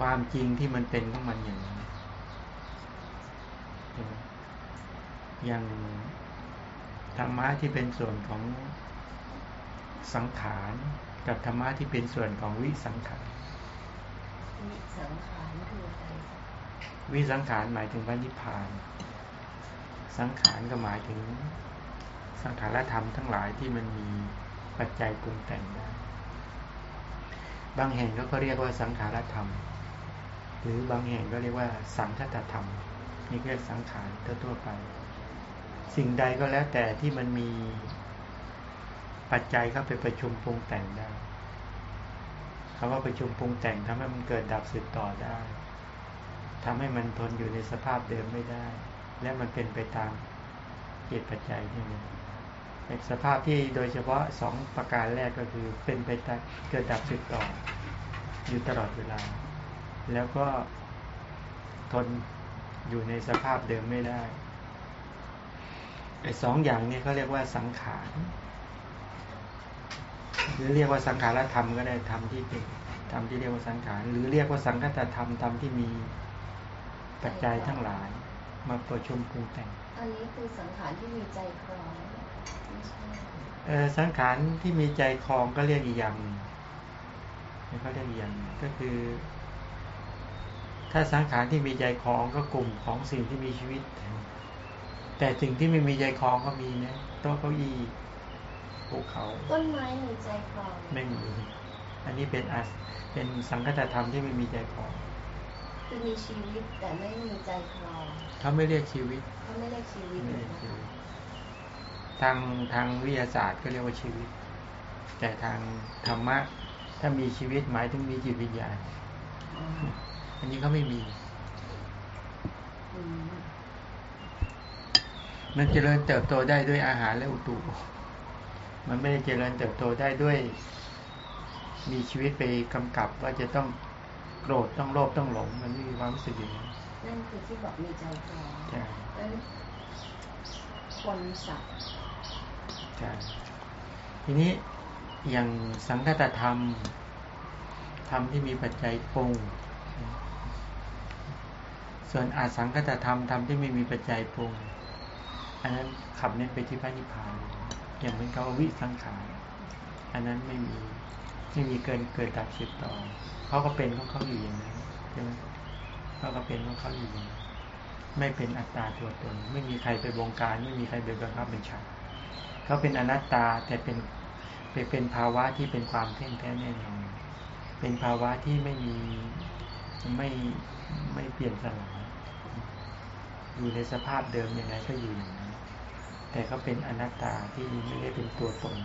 ความจริงที่มันเป็นของมันอย่างนี้อย่างธรรมะที่เป็นส่วนของสังขารกับธรรมะที่เป็นส่วนของวิสังขารวิสังขารคืออะไรวิสังขารหมายถึงพระนิพพาน สังขารก็หมายถึงสังขารธรรมทั้งหลายที่มันมีปัจจัยปรุงแต่งได้ บางแห่งก็เรียกว่าสังขารธรรม หรือบางแห่งก็เรียกว่า สังคตธรรมนี่เรียกสังขารทั่วไป สิ่งใดก็แล้วแต่ที่มันมีปัจจัยเข้าไปประชุมปรุงแต่งได้คำว่าประชุมปรุงแต่งทำให้มันเกิดดับสืบต่อได้ทำให้มันทนอยู่ในสภาพเดิมไม่ได้ และมันเป็นไปตามเหตุปัจจัยที่นี่สภาพที่โดยเฉพาะสองประการแรกก็คือเป็นไปตามเกิดดับสืบต่อ อยู่ตลอดเวลา แล้วก็ทนอยู่ในสภาพเดิมไม่ได้ไอ้สองอย่างนี้เขาเรียกว่าสังขารหรือเรียกว่าสังขารธรรมก็ได้ธรรมที่เป็นธรรมที่เรียกว่าสังขารหรือเรียกว่าสังคตธรรมธรรมที่มีปัจจัยทั้งหลาย มาประชุมปรุงแต่ง อันนี้คือสังขารที่มีใจครองเออสังขารที่มีใจคลองก็เรียกอีกอย่างนึงเขาเรียกอีกอย่างก็คือ ถ้าสังขารที่มีใจคลองก็กลุ่มของสิ่งที่มีชีวิต แต่สิ่งที่ไม่มีใจคลองก็มีนะโต๊ะเก้าอี้ภูเขาต้นไม้มีใจคลองไม่มีอันนี้เป็นอัสเป็นสังคตธรรมที่ไม่มีใจคลองคือมีชีวิตแต่ไม่มีใจคลองเขาไม่เรียกชีวิตเขาไม่เรียกชีวิตทางทางวิทยาศาสตร์ก็เรียกว่าชีวิต แต่ทางธรรมะถ้ามีชีวิตหมายถึงมีจิตวิญญาณ อันนี้เขาไม่มี มันเจริญเติบโตได้ด้วยอาหารและอุตุมันไม่ได้เจริญเติบโตได้ด้วย มีชีวิตไปกำกับว่าจะต้องโกรธต้องโลภต้องหลง มันไม่มีความรู้สึกอย่างนั้นนั่นคือที่บอกมีใจคลอใช่คนสัตว์ใช่ทีนี้อย่างสังคตธรรม ธรรมที่มีปัจจัยปรุง ส่วนอาสังคตธรรมธรรมที่ไม่มีปัจจัยปรุงอันนั้นขับเน้นไปที่พระนิพพานอย่างเป็นเขาวิสังขารอันนั้นไม่มีไม่มีเกินเกิดดับสืบต่อเขาก็เป็นของเขาอยู่อย่างนั้นใช่ไหมเขาก็เป็นของเขาอยู่อย่างนั้นไม่เป็นอัตตาตัวตน ไม่มีใครไปบงการ ไม่มีใครไปบังคับเป็นฉากเขาเป็นอนัตตาแต่เป็นเป็นเป็นภาวะที่เป็นความเท่งแท้แน่นอนเป็นภาวะที่ไม่มีไม่ไม่เปลี่ยนสลาย อยู่ในสภาพเดิมยังไงก็อยู่อย่างนั้น แต่เขาเป็นอนัตตาที่ไม่ได้เป็นตัวตน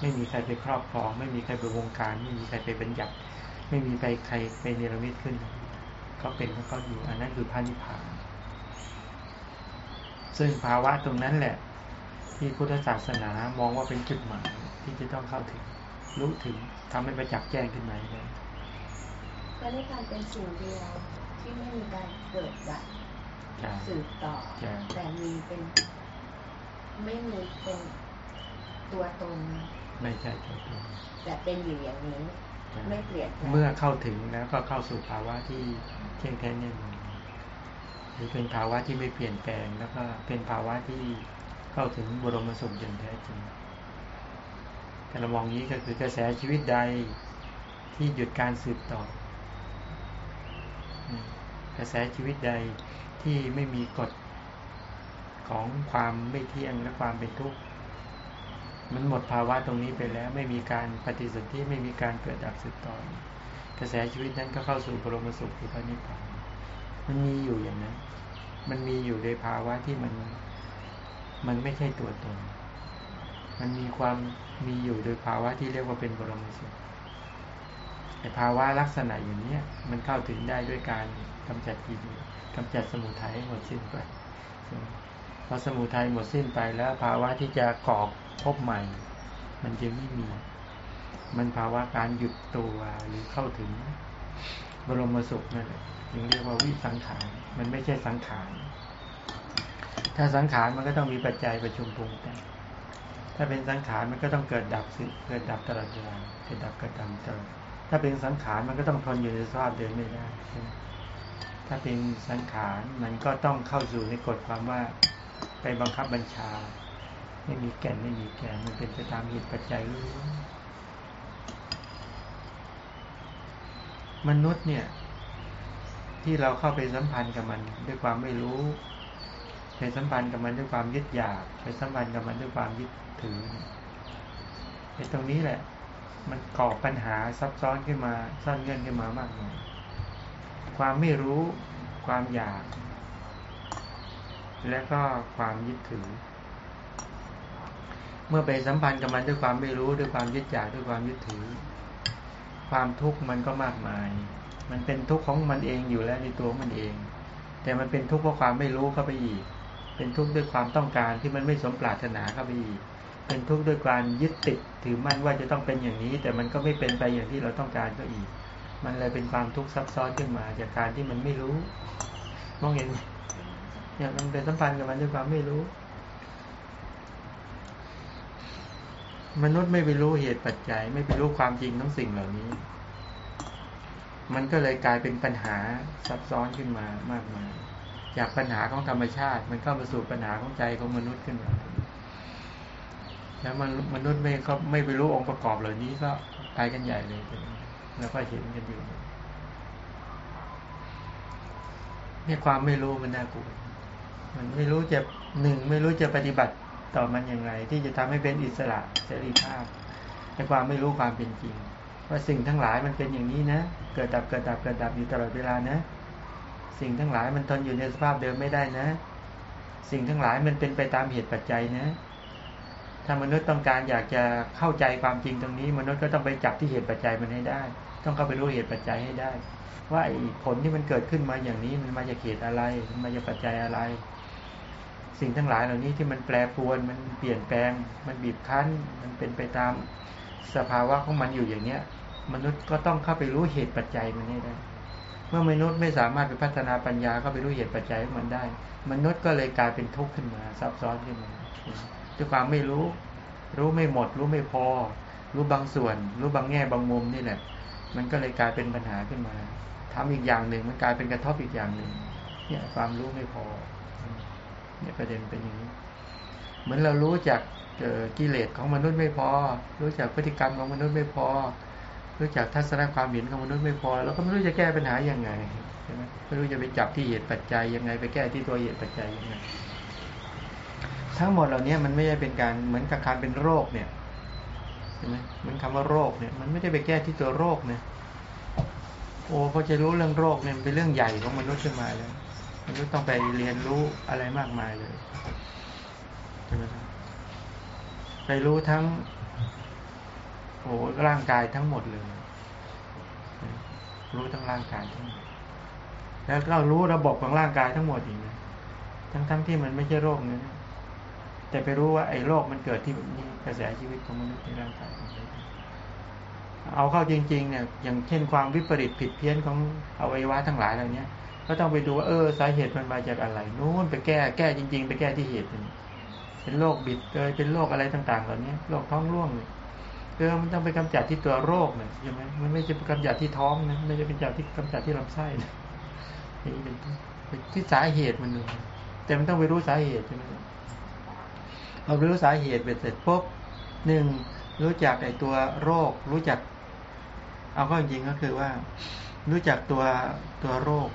ไม่มีใครไปครอบครอง ไม่มีใครไปวงการ ไม่มีใครไปบัญญัติ ไม่มีไปใครไปเนรมิตขึ้นเขาเป็นของเขาอยู่ อันนั้นคือพระนิพพาน ซึ่งภาวะตรงนั้นแหละ ที่พุทธศาสนามองว่าเป็นจุดหมายที่จะต้องเข้าถึง รู้ถึงทำให้ประจักษ์แจ้งขึ้นมาเลยพระนิพพานเป็นสิ่งเดียวที่ไม่มีการเกิดดับ สืบต่อ แต่มีเป็น ไม่มีเป็นตัวตน ไม่ใช่ตัวตนแต่เป็นอยู่อย่างนี้ ไม่เปลี่ยนเมื่อเข้าถึงแล้วก็เข้าสู่ภาวะที่เที่ยงแท้เนี่ยหรือเป็นภาวะที่ไม่เปลี่ยนแปลงแล้วก็เป็นภาวะที่เข้าถึงบรมสุขอย่างแท้จริงแต่เรามองนี้ก็คือกระแสชีวิตใดที่หยุดการสืบต่อ กระแสชีวิตใด ที่ไม่มีกฎของความไม่เที่ยงและความเป็นทุกข์มันหมดภาวะตรงนี้ไปแล้วไม่มีการปฏิสนธิไม่มีการเกิดดับสืบต่อกระแสชีวิตนั้นก็เข้าสู่บรมสุขคือพระนิพพานมันมีอยู่อย่างนั้น มันมีอยู่ในภาวะที่มัน มันไม่ใช่ตัวตน มันมีความมีอยู่โดยภาวะที่เรียกว่าเป็นบรมสุขแต่ภาวะลักษณะอย่างนี้มันเข้าถึงได้ด้วยการกำจัดกิเลส กำจัดสมุทัยหมดสิ้นไปพอสมุทัยหมดสิ้นไปแล้ว ภาวะที่จะกอพบใหม่ มันจึงไม่มี มันภาวะการหยุดตัวหรือเข้าถึงบรมสุขนั่นแหละจึงเรียกว่าวิสังขาร มันไม่ใช่สังขาร ถ้าสังขารมันก็ต้องมีปัจจัยประชุมปรุงแต่งถ้าเป็นสังขารมันก็ต้องเกิดดับสิ เกิดดับตลอดเวลาเกิดดับกิดดับตลอดถ้าเป็นสังขารมันก็ต้องทนอยู่ในสภาพเดิมไม่ได้ ถ้าเป็นสังขารมันก็ต้องเข้าสู่ในกฎความว่าไปบังคับบัญชา ไม่มีแก่นไม่มีแก่นมันเป็นไปตามเหตุปัจจัยรู้มนุษย์เนี่ย ที่เราเข้าไปสัมพันธ์กับมันด้วยความไม่รู้ไปสัมพันธ์กับมันด้วยความยึดอยากไปสัมพันธ์กับมันด้วยความยึดถือไอ้ตรงนี้แหละ มันก่อปัญหาซับซ้อนขึ้นมาซ่อนเงื่อนขึ้นมามากมาย ความไม่รู้ ความอยาก และก็ความยึดถือ เมื่อไปสัมพันธ์กับมันด้วยความไม่รู้ด้วยความยึดอยากด้วยความยึดถือ ความทุกข์มันก็มากมาย มันเป็นทุกข์ของมันเองอยู่แล้วในตัวมันเอง แต่มันเป็นทุกข์เพราะความไม่รู้เข้าไปอีก เป็นทุกข์ด้วยความต้องการที่มันไม่สมปรารถนาเข้าไปอีกเป็นทุกข์ด้วยการยึดติดถือมั่นว่าจะต้องเป็นอย่างนี้ แต่มันก็ไม่เป็นไปอย่างที่เราต้องการก็อีก มันเลยเป็นความทุกข์ซับซ้อนขึ้นมา จากการที่มันไม่รู้ มองเห็นเนี่ยมันเป็นสัมพันธ์กับมันด้วยความไม่รู้ มนุษย์ไม่ไปรู้เหตุปัจจัย ไม่ไปรู้ความจริงทั้งสิ่งเหล่านี้ มันก็เลยกลายเป็นปัญหาซับซ้อนขึ้นมามากมายจากปัญหาของธรรมชาติ มันเข้ามาสู่ปัญหาของใจของมนุษย์ขึ้นมาแล้วมันมนุษย์ไม่ก็ไม่ไปรู้องค์ประกอบเหล่านี้ก็ไปกันใหญ่เลย แล้วก็เห็นกันอยู่นี่ความไม่รู้มันน่ากลัวมันไม่รู้จะหนึ่งไม่รู้จะปฏิบัติต่อมันอย่างไร ที่จะทำให้เป็นอิสระเสรีภาพในความไม่รู้ความเป็นจริง ว่าสิ่งทั้งหลายมันเป็นอย่างนี้นะเกิดดับเกิดดับเกิดดับอยู่ตลอดเวลานะ สิ่งทั้งหลายมันทนอยู่ในสภาพเดิมไม่ได้นะ สิ่งทั้งหลายมันเป็นไปตามเหตุปัจจัยนะ ถ้ามนุษย์ต้องการอยากจะเข้าใจความจริงตรงนี้ มนุษย์ก็ต้องไปจับที่เหตุปัจจัยมันให้ได้ ต้องเข้าไปรู้เหตุปัจจัยให้ได้ ว่าผลที่มันเกิดขึ้นมาอย่างนี้มันมาจากเหตุอะไรมันมาจากปัจจัยอะไร สิ่งทั้งหลายเหล่านี้ที่มันแปรปรวนมันเปลี่ยนแปลง มันบีบคั้น มันเป็นไปตามสภาวะของมันอยู่อย่างเนี้ย มนุษย์ก็ต้องเข้าไปรู้เหตุปัจจัยมันให้ได้เมื่อมนุษย์ไม่สามารถไปพัฒนาปัญญาเข้าไปรู้เหตุปัจจัยของมันได้ มนุษย์ก็เลยกลายเป็นทุกข์ขึ้นมา ซับซ้อนขึ้นมาด้วยความไม่รู้ รู้ไม่หมด รู้ไม่พอ รู้บางส่วน รู้บางแง่บางมุมนี่แหละ มันก็เลยกลายเป็นปัญหาขึ้นมาทำอีกอย่างหนึ่งมันกลายเป็นกระทบอีกอย่างหนึ่งเนี่ย ความรู้ไม่พอ เนี่ยประเด็นเป็นอย่างนี้ เหมือนเรารู้จากกิเลสของมนุษย์ไม่พอ รู้จักพฤติกรรมของมนุษย์ไม่พอ รู้จักทัศนคความเห็นของมนุษย์ไม่พอเราก็ไม่รู้จะแก้ปัญหาอยังไงใช่ไหมไม่รู้จะไปจับที่เหตุปัจจัยยังไง ไปแก้ที่ตัวเหตุปัจจัยยังไงทั้งหมดเหล่านี้มันไม่ใช่เป็นการเหมือนกับการเป็นโรคเนี่ย ช่ไหมเหมือนคำว่าโรคเนี่ยมันไม่ได้ไปแก้ที่ตัวโรคเนี่ยโอ้เขาจะรู้เรื่องโรคเนี่ยเป็นเรื่องใหญ่ของมนุษย์ขึ้นมาแล้วมนุษย์ต้องไปเรียนรู้อะไรมากมายเลยใช่ไหมครับไปรู้ทั้งโอ้ร่างกายทั้งหมดเลย รู้ทั้งร่างกายทั้งหมดแล้วก็รู้ระบบของร่างกายทั้งหมดอีกนะทั้งทั้งที่มันไม่ใช่โรคเนั้น แต่ไปรู้ว่าไอ้โรคมันเกิดที่นี่กระแสชีวิตของมนุษย์ในร่างกายเอาเข้าจริงๆเนี่ยอย่างเช่นความวิปริตผิดเพี้ยนของอวัยวะทั้งหลายเหล่านี้ก็ต้องไปดูว่าเออสาเหตุมันมาจากอะไรนู้นไปแก้แก้จริง ๆ ไปแก้ที่เหตุเป็นโรคบิดเลยเป็นโรคอะไรต่างๆเหล่านี้โรคท้องร่วงเนี่ยเออมันต้องไปกำจัดที่ตัวโรคเนี่ยใช่ไหมมันไม่ใช่ไปกำจัดที่ท้องนะไม่ใช่เป็นจัดที่กำจัดที่ลำไส้นะนี่เป็นที่สาเหตุมันเลยแต่มันต้องไปรู้สาเหตุใช่ไหม เรารู้สาเหตุเสร็จปุ๊บหนึ่งรู้จักไอ้ตัวโรค รู้จัก เอาก็จริงก็คือว่า รู้จักตัวตัวโรค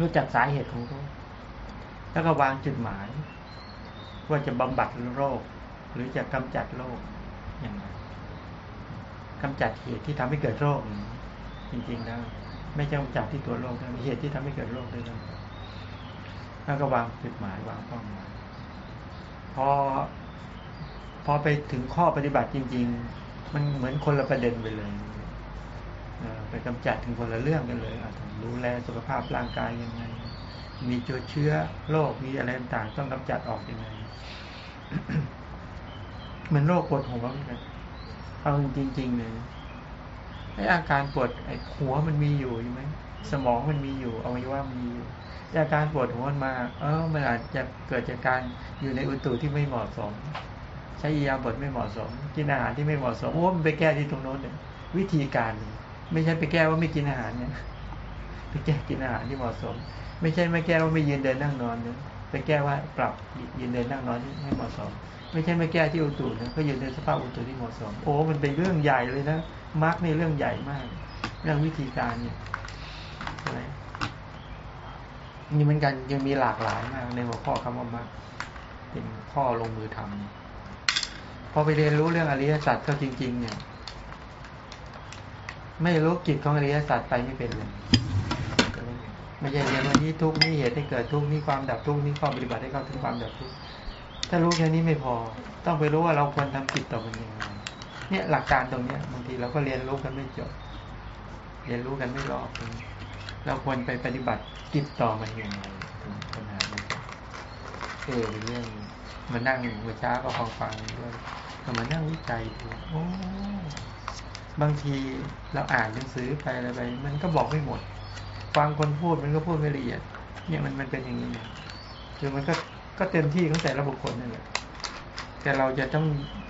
รู้จักสาเหตุของโรค แล้วก็วางจุดหมาย ว่าจะบำบัดโรค หรือจะกำจัดโรคอย่างไรกำจัดเหตุที่ทำให้เกิดโรค จริงๆแล้วไม่ใช่กำจัดที่ตัวโรคแต่เหตุที่ทำให้เกิดโรคด้วยกันแล้วก็วางจุดหมายวางเป้าหมาย พอ พอไปถึงข้อปฏิบัติจริง ๆ มันเหมือนคนละประเด็นไปเลยไปกำจัดถึงคนละเรื่องกันเลยดูแลสุขภาพร่างกายยังไง มีเจอเชื้อโรคมีอะไรต่างต้องกำจัดออกยังไงเหมือนโรคปวดหัวเหมือนกันเอาจริงๆเลยไออาการปวดไอหัวมันมีอยู่ใช่ไหมสมองมันมีอยู่อวัยวะมันมีอยู่ อาการปวดหัวมา เออมันอาจจะเกิดจากการอยู่ในอุตุที่ไม่เหมาะสม ใช้ยาบทไม่เหมาะสม กินอาหารที่ไม่เหมาะสมโอ้มันไปแก้ที่ตรงโน้นเนี่ยวิธีการไม่ใช่ไปแก้ว่าไม่กินอาหารเนี่ยไปแก้กินอาหารที่เหมาะสม ไม่ใช่ไม่แก้ว่าไม่ยืนเดินนั่งนอนเนี่ยไปแก้ว่าปรับยืนเดินนั่งนอนที่ให้เหมาะสม ไม่ใช่ไม่แก้ที่อุตุนะก็ยืนเดินสภาพอุตุที่เหมาะสม โอ้มันเป็นเรื่องใหญ่เลยนะมาร์กในเรื่องใหญ่มาก เรื่องวิธีการเนี่ยใช่ไห มีเหมือนกันยังมีหลากหลายมากในหัวข้อคำว่ามาร์กเป็นข้อลงมือทำพอไปเรียนรู้เรื่องอริยสัจก็จริง ๆ เนี่ย ไม่รู้กิจของอริยสัจไปไม่เป็นเลยไม่ใช่เรียนวันนี้ทุกนี้เหตุให้เกิดทุกนี้ความดับทุกนี้ข้อปฏิบัติให้เข้าถึงความดับทุกถ้ารู้แค่นี้ไม่พอ ต้องไปรู้ว่าเราควรทำกิจต่อมันยังไงเนี่ยหลักการตรงเนี้ยบางทีเราก็เรียนรู้กันไม่จบเรียนรู้กันไม่รอบ เราควรไปปฏิบัติกิจต่อมันยังไงถึงปัญหานี้เออเป็นเรื่องมานั่งเมื่อเช้าก็ฟังฟังด้วยมานั่งวิจัยดูโอ้บางทีเราอ่านหนังสือไปอะไรไปมันก็บอกไม่หมด ฟังคนพูดมันก็พูดไม่ละเอียด เนี่ยมันมันเป็นอย่างนี้เนี่ยคือมันก็ก็เต็มที่ของแต่ละบุคคลนั่นแหละแต่เราจะต้อง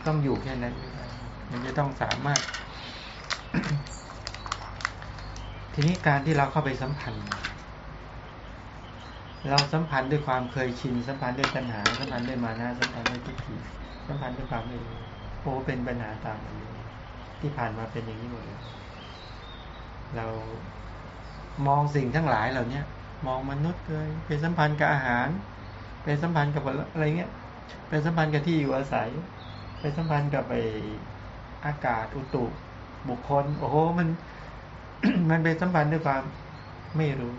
ต้องอยู่แค่นั้นมันจะต้องสามารถ ทีนี้การที่เราเข้าไปสัมพันธ์เราสัมพันธ์ด้วยความเคยชินสัมพันธ์ด้วยปัญหาสัมพันธ์ด้วยมานะสัมพันธ์ด้วยทิฏฐิสัมพันธ์ด้วยความไม่รู้โอ้เป็นปัญหาตามมาที่ผ่านมาเป็นอย่างนี้หมดเลยเรามองสิ่งทั้งหลายเหล่านี้มองมนุษย์เลยเป็นสัมพันธ์กับอาหาร เป็นสัมพันธ์กับอะไรเงี้ย เป็นสัมพันธ์กับที่อยู่อาศัย เป็นสัมพันธ์กับไปอากาศอุตุบุคคล โอ้โหมัน มันเป็นสัมพันธ์ด้วยความไม่รู้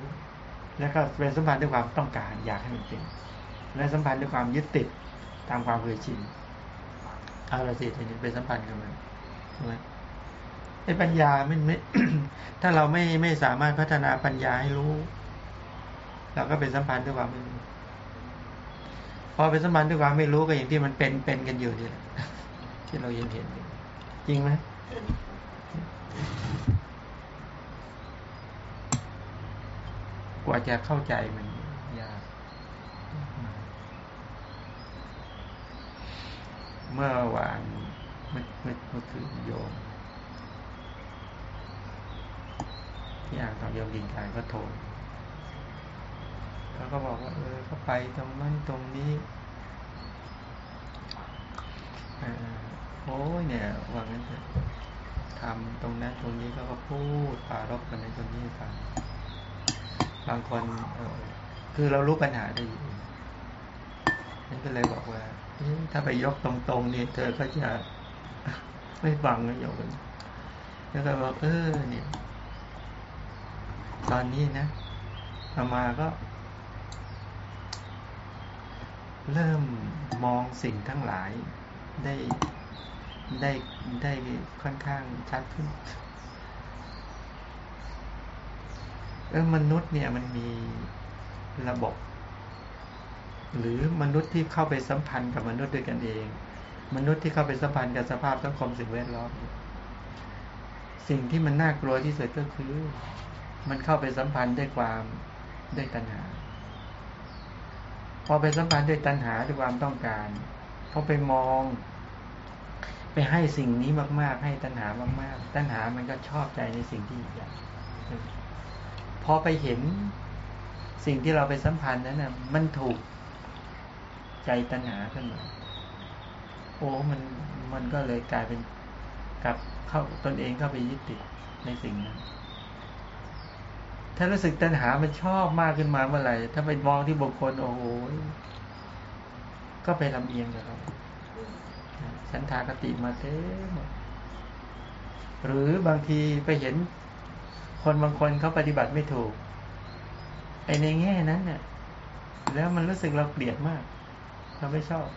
แล้วก็เป็นสัมพันธ์ด้วยความต้องการ อยากให้มันเป็น และสัมพันธ์ด้วยความยึดติดตามความเคยชินเอาละสิทีนี้เป็นสัมพันธ์กับมันใช่ไหมไอ้ปัญญาไม่ไม่ถ้าเราไม่ไม่สามารถพัฒนาปัญญาให้รู้ เราก็เป็นสัมพันธ์ด้วยความไม่รู้พอเป็นสัมพันธ์ด้วยความไม่รู้ก็อย่างที่มันเป็นเป็นกันอยู่นี่แหละที่เราเห็นเห็นจริงไหม กว่าจะเข้าใจมันยาก เมื่อวานเมื่อเมื่อคืนโยมที่อ่างทองยมยิงกายก็โทรเขาก็บอกว่า เออเขาไปตรงนั้นตรงนี้โอ้ยเนี่ยว่างั้นเถอะทำตรงนั้นตรงนี้เขาก็พูดปารบกันในตรงนี้ฟัง บางคนคือเรารู้ปัญหาได้อยู่นั่นก็เลยบอกว่า ถ้าไปยกตรงๆนี่เธอก็จะไม่ฟังนะโยมแล้วก็บอกเออเนี่ยตอนนี้นะอามาก็ เริ่มมองสิ่งทั้งหลายได้ได้ได้ค่อนข้างชัดขึ้น เออมนุษย์เนี่ยมันมีระบบ หรือมนุษย์ที่เข้าไปสัมพันธ์กับมนุษย์ด้วยกันเอง มนุษย์ที่เข้าไปสัมพันธ์กับสภาพสังคมสิ่งแวดล้อมสิ่งที่มันน่ากลัวที่สุดก็คือ มันเข้าไปสัมพันธ์ด้วยความด้วยตัณหา พอไปสัมพันธ์ด้วยตัณหาด้วยความต้องการพอไปมอง ไปให้สิ่งนี้มาก ๆ ให้ตัณหามาก ๆ ตัณหามันก็ชอบใจในสิ่งที่อยาก พอไปเห็นสิ่งที่เราไปสัมพันธ์นั้นน่ะ มันถูกใจตัณหาขึ้นมาโอ้มันมันก็เลยกลายเป็นกับเข้าตนเองเข้าไปยึดติดในสิ่งนั้น ถ้ารู้สึกตัณหามันชอบมากขึ้นมาเมื่อไหร่ ถ้าไปมองที่บุคคลโอ้โหก็ไปลำเอียงกับเขาฉันทากติมาเต้หมหรือบางทีไปเห็น คนบางคนเขาปฏิบัติไม่ถูกไอในแง่นั้นเนี่ยแล้วมันรู้สึกเราเกลียดมาก เราไม่ชอบ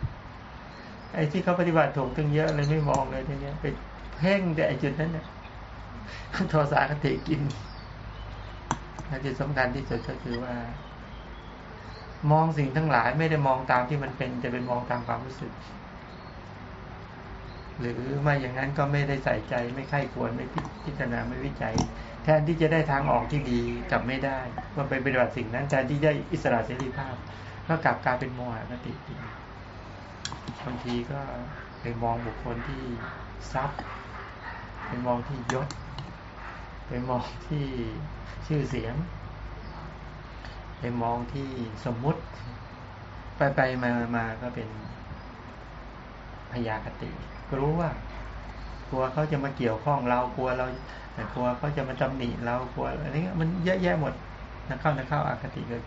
ไอ้ที่เขาปฏิบัติถูกตั้งเยอะเลยไม่มองเลยทีเนี้ยไปเพ่งแต่ไอจุดนั้นเนี่ยโทสาคติกินและที่สำคัญที่สุดก็คือว่า มองสิ่งทั้งหลายไม่ได้มองตามที่มันเป็นจะเป็นมองตามความรู้สึก หรือไม่อย่างนั้นก็ไม่ได้ใส่ใจไม่ไข้ควรไม่พิจารณาไม่วิจัย ทนที่จะได้ทางออกที่ดีกลับไม่ได้ว่าไปปฏิบัติสิ่งนั้นแทนที่ได้อิสระเสรีภาพ ก็กลับกลายเป็นโมหะติบางทีก็ไปมองบุคคลที่ทรัพย์ไปมองที่ยศ ไปมองที่ชื่อเสียง ไปมองที่สมมุติ ไปไปมามาก็เป็นพยาคติ ก็รู้ว่ากลัวเขาจะมาเกี่ยวข้องเรากลัวเรา กลัวเขาจะมาตำหนิเรากลัวอะไรเงี้ยมันเยอะแยะหมดนักเข้านักเข้าอาคติเลย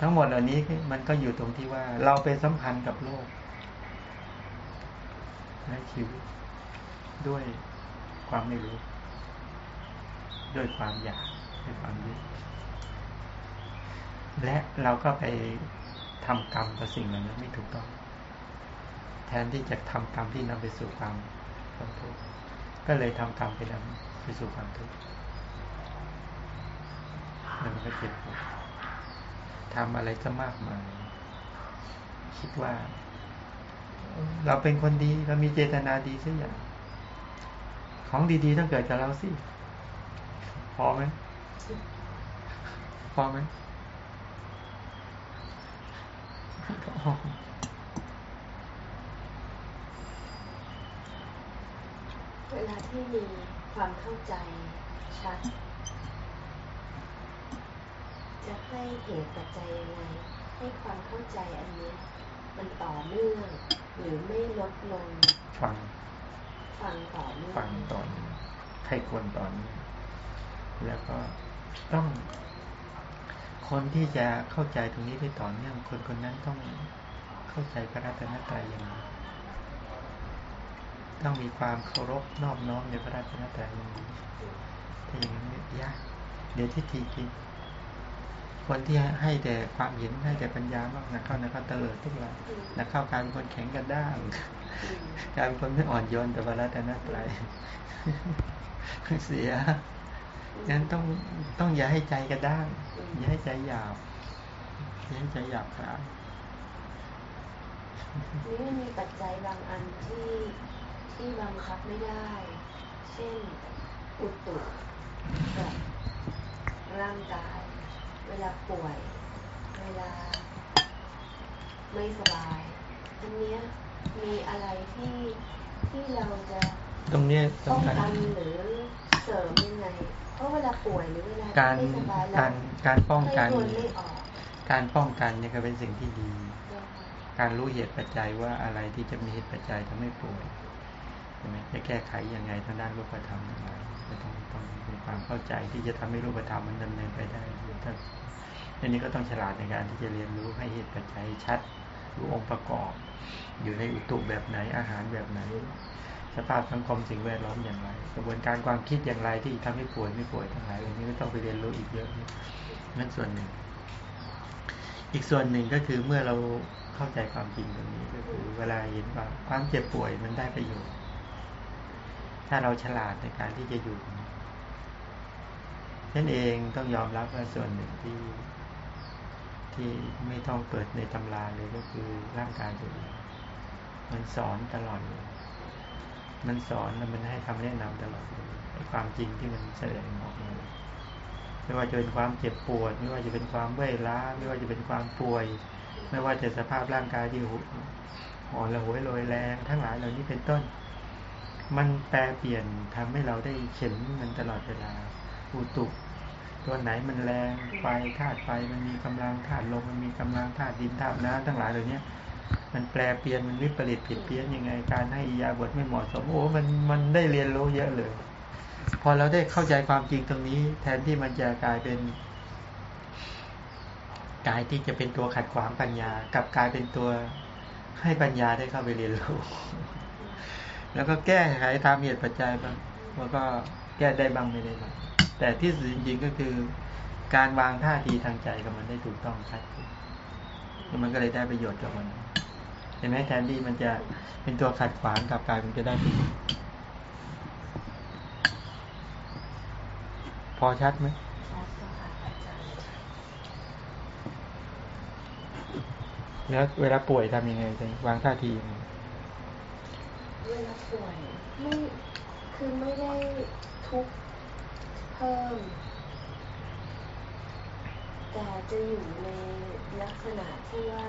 ทั้งหมดเหล่านี้มันก็อยู่ตรงที่ว่าเราไปสัมพันธ์กับโลกในชีวิตด้วยความไม่รู้ ด้วยความอยากด้วยความยึดและเราก็ไปทำกรรมกับสิ่งเหล่านั้นไม่ถูกต้อง แทนที่จะทำกรรมที่นำไปสู่ความความทุกข์ ก็เลยทำกรรมไปนำไปสู่ความทุกข์มันก็เจ็บปวดทำอะไรก็มากมาย คิดว่า เราเป็นคนดี เรามีเจตนาดีสักอย่าง ของดีๆต้องเกิดจากเราสิ พอไหมพอไหมเว ลาที่มีความเข้าใจชัด จะให้เหตุปัจจัยยังไง ให้ความเข้าใจอันนี้ มันต่อเนื่อง หรือไม่ลดลง ฟัง ฟังต่อเนื่องฟังต่อเนื่องใครควรต่อเนื่องแล้วก็ต้อง คนที่จะเข้าใจตรงนี้ได้ต่อเนื่องคนคนนั้นต้องเข้าใจพระรัตนตรัยอย่างไร ต้องมีความเคารพนอบน้อมในพระราชนตรัยถ้าอย่างนั้ยากเดี๋ยวที่ทีกินคนที่ให้แต่ความเห็นให้แต่ปัญญามากนะเข้านะเข้าเตลิดทุกอย่างนะเข้าการเป็นคนแข็งกระด้างการเป็นคนไม่อ่อนโยนแต่พระราชนตรัยเสียนั้นต้องต้องอย่าให้ใจกระด้างอย่าให้ใจหยาบอย่าให้ใจหยาบขาดนี่มันมีปัจจัยบางอันที่ ที่บังคับไม่ได้ เช่นอุตุกับร่างกาย เวลาป่วย เวลา ไม่สบาย อันนี้มีอะไรที่ที่เราจะตรงนี้ป้องกันหรือเสริมยังไงเพราะเวลาป่วยหรือเวลาไม่สบายการการป้องกัน การป้องกันเนี่ยก็เป็นสิ่งที่ดี การรู้เหตุปัจจัยว่าอะไรที่จะมีเหตุปัจจัยทำให้ป่วย ช่ไหมจะแก้ไขยังไงทางด้านรูปธรรมทั้งหลายจะต้องต้องมีความเข้าใจที่จะทำให้รูปธรรมมันดำเนินไปได้ถ้าอันนี้ก็ต้องฉลาดในการที่จะเรียนรู้ให้เหตุปัจจัยชัดรู้องค์ประกอบ อยู่ในอุตุแบบไหนอาหารแบบไหน สภาพสังคมสิ่งแวดล้อมอย่างไร กระบวนการความคิดอย่างไรที่ทำให้ป่วยไม่ป่วยทั้งหลายอันนี้ก็ต้องไปเรียนรู้อีกเยอะนั่นส่วนหนึ่ง อีกส่วนหนึ่งก็คือเมื่อเราเข้าใจความจริงตรงนี้ก็คือเวลาเห็นว่าความเจ็บป่วยมันได้ประโยชน์ ถ้าเราฉลาดในการที่จะอยู่นั่นเองต้องยอมรับว่าส่วนหนึ่งที่ ที่ไม่ต้องเปิดในตำราเลยก็คือร่างกายตัวเองมันสอนตลอดเลยมันสอนแล้วมันให้คำแนะนำตลอดเลยความจริงที่มันแสดงออกมาไม่ว่าจะเป็นความเจ็บปวด ไม่ว่าจะเป็นความเบื่อล้า ไม่ว่าจะเป็นความป่วย ไม่ว่าจะสภาพร่างกายที่อ่อนระหวยลอยแรง ทั้งหลายเหล่านี้เป็นต้น มันแปลเปลี่ยนทำให้เราได้เข็นมันตลอดเวลา อุตุตัวไหนมันแรงไฟธาตุไฟมันมีกำลังธาตุลมมันมีกำลังธาตุดินธาตุน้ำทั้งหลายเหล่านี้มันแปลเปลี่ยนมันวิปริตผิดเพี้ยนยังไง การให้ยาบทไม่เหมาะสมโอ้มันมันได้เรียนรู้เยอะเลย พอเราได้เข้าใจความจริงตรงนี้ แทนที่มันจะกลายเป็นกายที่จะเป็นตัวขัดขวางปัญญา กับกลายเป็นตัวให้ปัญญาได้เข้าไปเรียนรู้ แล้วก็แก้ไขตามเหตุปัจจัยบ้างแล้วก็แก้ได้บ้างไม่ได้บ้างแต่ที่สุดจริงๆก็คือการวางท่าทีทางใจกับมันได้ถูกต้องชัดมันก็เลยได้ประโยชน์กับมันเห็นไหมแทนที่มันจะเป็นตัวขัดขวางกับกายมันจะได้ประโยชน์พอชัดไหมแล้วเวลาป่วยทำยังไงวางท่าทียังไง เวลาป่วยไม่คือไม่ได้ทุกเพิ่ม แต่จะอยู่ในลักษณะที่ว่า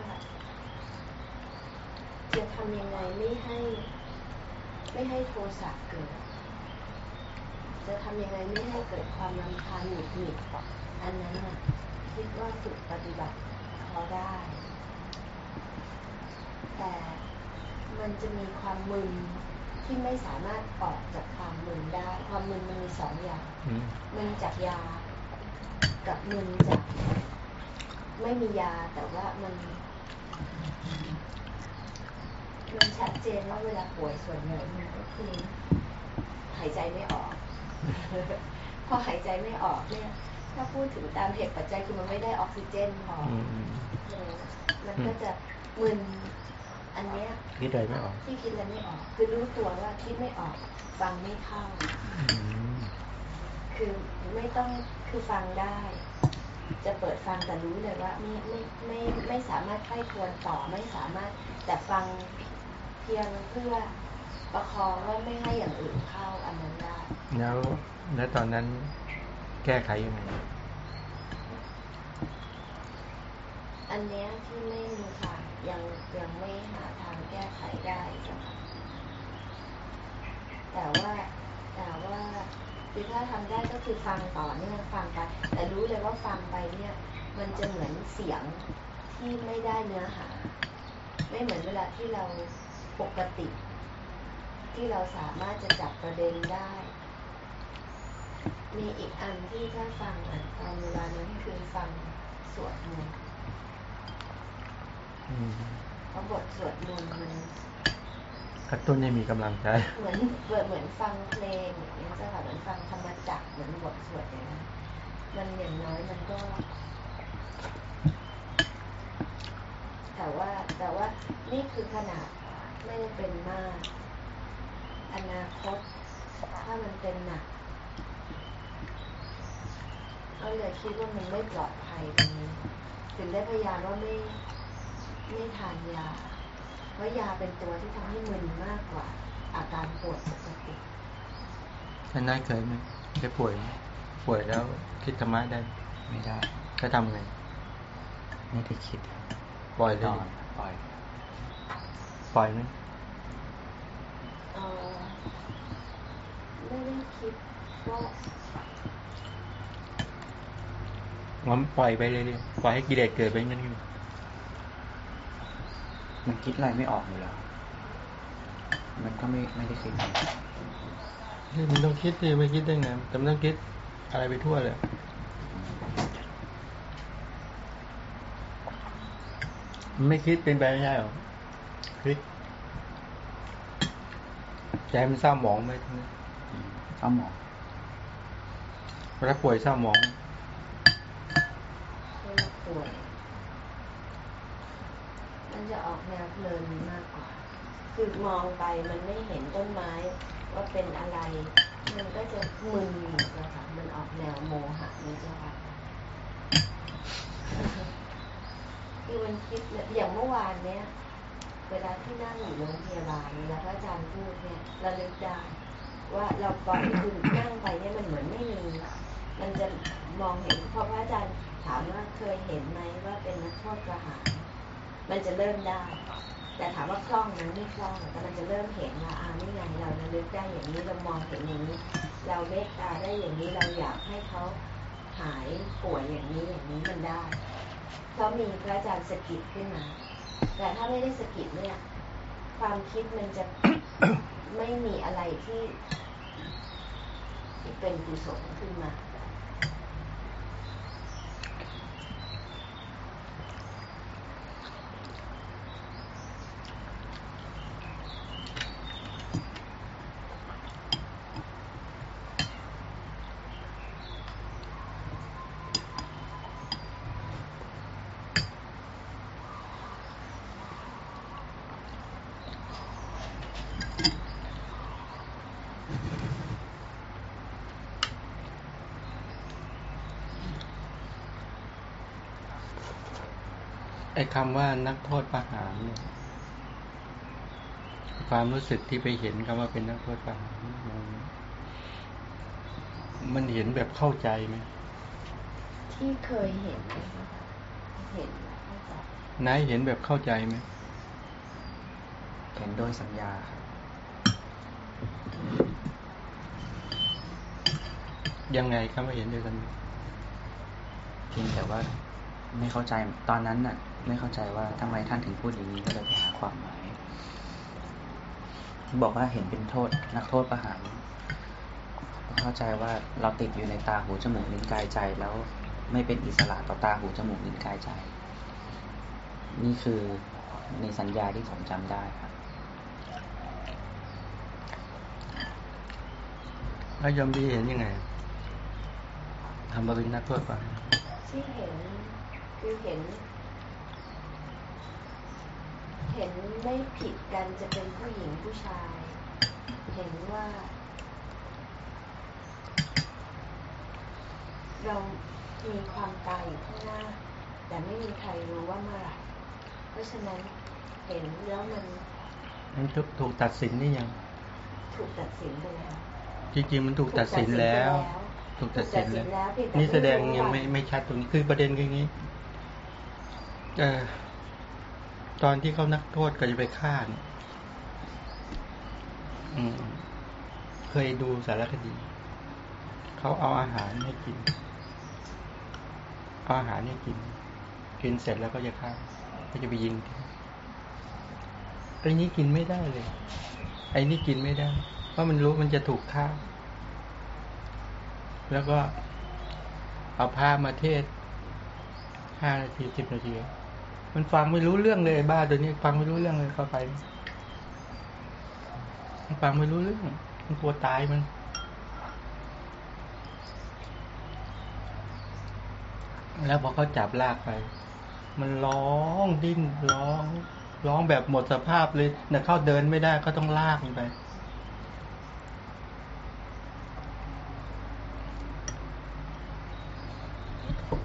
จะทำยังไงไม่ให้ ไม่ให้โทสะเกิด จะทำยังไงไม่ให้เกิดความรำคาญหงุดหงิดอันนั้นน่ะคิดว่าฝึกปฏิบัติพอได้ แต่ มันจะมีความมึนที่ไม่สามารถออกจากความมึนได้ ความมึนมันมีสองอย่างมึนจากยา กับมึนจาก ไม่มียาแต่ว่ามันมันชัดเจนว่าเวลาป่วยส่วนใหญ่มันก็คือหายใจไม่ออก พอหายใจไม่ออกเนี่ย ถ้าพูดถึงตามเหตุปัจจัยคือมันไม่ได้ออกซิเจนพอมันก็จะมึน อันเนี้ยคิดอะไรไม่ออกที่คิดอะไรไม่ออก คือรู้ตัวว่าคิดไม่ออกฟังไม่เข้า คือไม่ต้องคือฟังได้ จะเปิดฟังแต่รู้เลยว่าไม่ไม่ไม่ไม่สามารถไข้ควรต่อไม่สามารถแต่ฟังเพียงเพื่อประคองว่าไม่ให้อย่างอื่นเข้าอันนั้นได้ แล้วแล้วตอนนั้นแก้ไขยังไงอันเนี้ยที่ไม่มีทาง ยังยังไม่หาทางแก้ไขได้จ้ะค่ะแต่ว่าแต่ว่าคือถ้าทำได้ก็คือฟังต่อเนื่องฟังไปแต่รู้เลยว่าฟังไปเนี่ย มันจะเหมือนเสียงที่ไม่ได้เนื้อหา ไม่เหมือนเวลาที่เราปกติ ที่เราสามารถจะจับประเด็นได้ มีอีกอันที่ถ้าฟังอะตอนเวลานั้นคือฟังสวดมนต์ เพราะบทสวดมนต์มันกระตุ้นให้มีกำลังใจ เหมือนเหมือนเหมือนฟังเพลงอย่างเงี้ยจ้ะค่ะเหมือนฟังธรรมจักเหมือนบทสวดอย่างนี้นมันอย่างน้อยมันก็ แต่ว่าแต่ว่านี่คือขนาดไม่ได้เป็นมาก อนาคต ถ้ามันเป็นหนักก็เลยคิดว่ามันไม่ปลอดภัยตรงนี้ ถึงได้พยายามว่าไม่ ไม่ทานยา เพราะยาเป็นตัวที่ทำให้มึนมากกว่า อาการปวดปกติท่านนายเคยไหมเคยป่วยไหมป่วยแล้วคิดธรรมะได้ ไม่ได้ก็ทำไง ไม่ได้คิดปล่อยเลยปล่อย ปล่อยไหมเออไม่ได้คิดว่างั้นปล่อยไปเลยเลยปล่อยให้กิเลสเกิดไปงั้นอยู่ มันคิดอะไรไม่ออกอยู่แล้ว มันก็ไม่ไม่ได้คิดมันต้องคิดดิไม่คิดได้ไงแต่มันต้องคิดอะไรไปทั่วเลยไม่คิดเป็นไปไม่ใช่หรอคิดใจมันเศร้าหมองไหมทั้งนี้เศร้าหมองเวลาป่วยเศร้าหมองป่วยมันจะออก แนวเพลินมากกว่า คือมองไปมันไม่เห็นต้นไม้ว่าเป็นอะไร มันก็จะมึนนะคะมันออกแนวโมหะนี่เจ้าค่ะคือมันคิดอย่างเมื่อวานเนี้ยเวลาที่นั่งอยู่โรงพยาบาลเวลาพระอาจารย์พูดเนี่ยเราลึกได้ว่าเราปล่อยคือนั่งไปเนี่ยมันเหมือนไม่มีมันจะมองเห็นพอพระอาจารย์ถามว่าเคยเห็นไหมว่าเป็นนักโทษประหาร มันจะเริ่มได้ แต่ถามว่าคล่องนั้นไม่คล่องแต่มันจะเริ่มเห็นว่าอ่านี่ไงเราระลึกได้อย่างนี้เรามองเห็นอย่างนี้ เราเมตตาได้อย่างนี้เราอยากให้เขาหายป่วยอย่างนี้อย่างนี้มันได้เพราะมีพระอาจารย์สกิดขึ้นมา แต่ถ้าไม่ได้สกิดเนี่ย ความคิดมันจะไม่มีอะไรที่เป็นกุศลขึ้นมา อ้คำว่านักโทษประหารเนี่ยความรู้สึกที่ไปเห็นคำว่าเป็นนักโทษประหารมันเห็นแบบเข้าใจไหมที่เคยเห็นเห็นนายเห็นแบบเข้าใจไหมเห็นโดยสัญญายังไงครับว่าเห็นด้วยกันเพียงแต่ว่าไม่เข้าใจตอนนั้นน่ะ ไม่เข้าใจว่าทำไมท่านถึงพูดอย่างนี้ก็เลยไปหาความหมาย บอกว่าเห็นเป็นโทษ นักโทษประหารเข้าใจว่าเราติดอยู่ในตาหูจมูกลิ้นกายใจแล้วไม่เป็นอิสระต่อตาหูจมูกลิ้นกายใจ นี่คือในสัญญาที่ผมจำได้ครับแล้วยมดีเห็นยังไงทำมาเป็นนักโทษป่ะที่เห็นคือเห็น เห็นไม่ผิดกันจะเป็นผู้หญิงผู้ชาย เห็นว่า เรามีความตายอยู่ข้างหน้า แต่ไม่มีใครรู้ว่าเมื่อไหร่เพราะฉะนั้นเห็นแล้วมันมันถูกถูกตัดสินนี่ยัง ถูกตัดสินไปแล้วจริงๆมันถูกตัดสินแล้ว ถูกตัดสินแล้วเพียงต่นี่แสดงรู้ยังว่าไม่ไม่ชัดตรงนี้คือประเด็นคืออย่างนี้ เออ ตอนที่เขานักโทษก็จะไปฆ่าเนี่ยเคยดูสารคดี เขาเอาอาหารให้กิน เอาอาหารให้กิน กินเสร็จแล้วก็จะฆ่าก็จะไปยิงทิ้งไอ้นี้กินไม่ได้เลย ไอ้นี่กินไม่ได้ เพราะมันรู้มันจะถูกฆ่า แล้วก็เอาผ้ามาเทศห้านาทีสิบนาที มันฟังไม่รู้เรื่องเลยบ้าตัวนี้ฟังไม่รู้เรื่องเลยเข้าไป มันฟังไม่รู้เรื่อง มันกลัวตายมัน แล้วพอเขาจับลากไป มันร้องดิ้นร้อง ร้องแบบหมดสภาพเลยแต่เข้าเดินไม่ได้ก็ต้องลากมันไป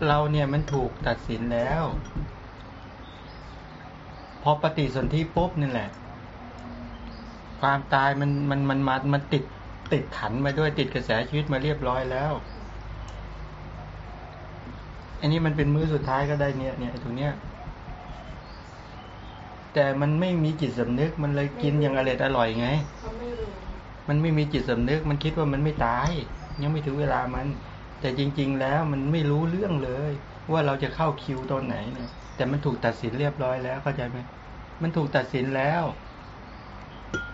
เราเนี่ยมันถูกตัดสินแล้ว พอปฏิสนธิปุ๊บนี่แหละ ความตายมันมันมันมามันติดติดขันมาด้วยติดกระแสชีวิตมาเรียบร้อยแล้ว อันนี้มันเป็นมือสุดท้ายก็ได้เนี่ย เนี่ยตรงเนี้ย แต่มันไม่มีจิตสำนึก มันเลยกินอย่างอร่อยอร่อยไง มันไม่มีจิตสำนึก มันคิดว่ามันไม่ตาย ยังไม่ถึงเวลามัน แต่จริง ๆ แล้วมันไม่รู้เรื่องเลย ว่าเราจะเข้าคิวตอนไหนเนี่ยแต่มันถูกตัดสินเรียบร้อยแล้วเข้าใจไหมมันถูกตัดสินแล้ว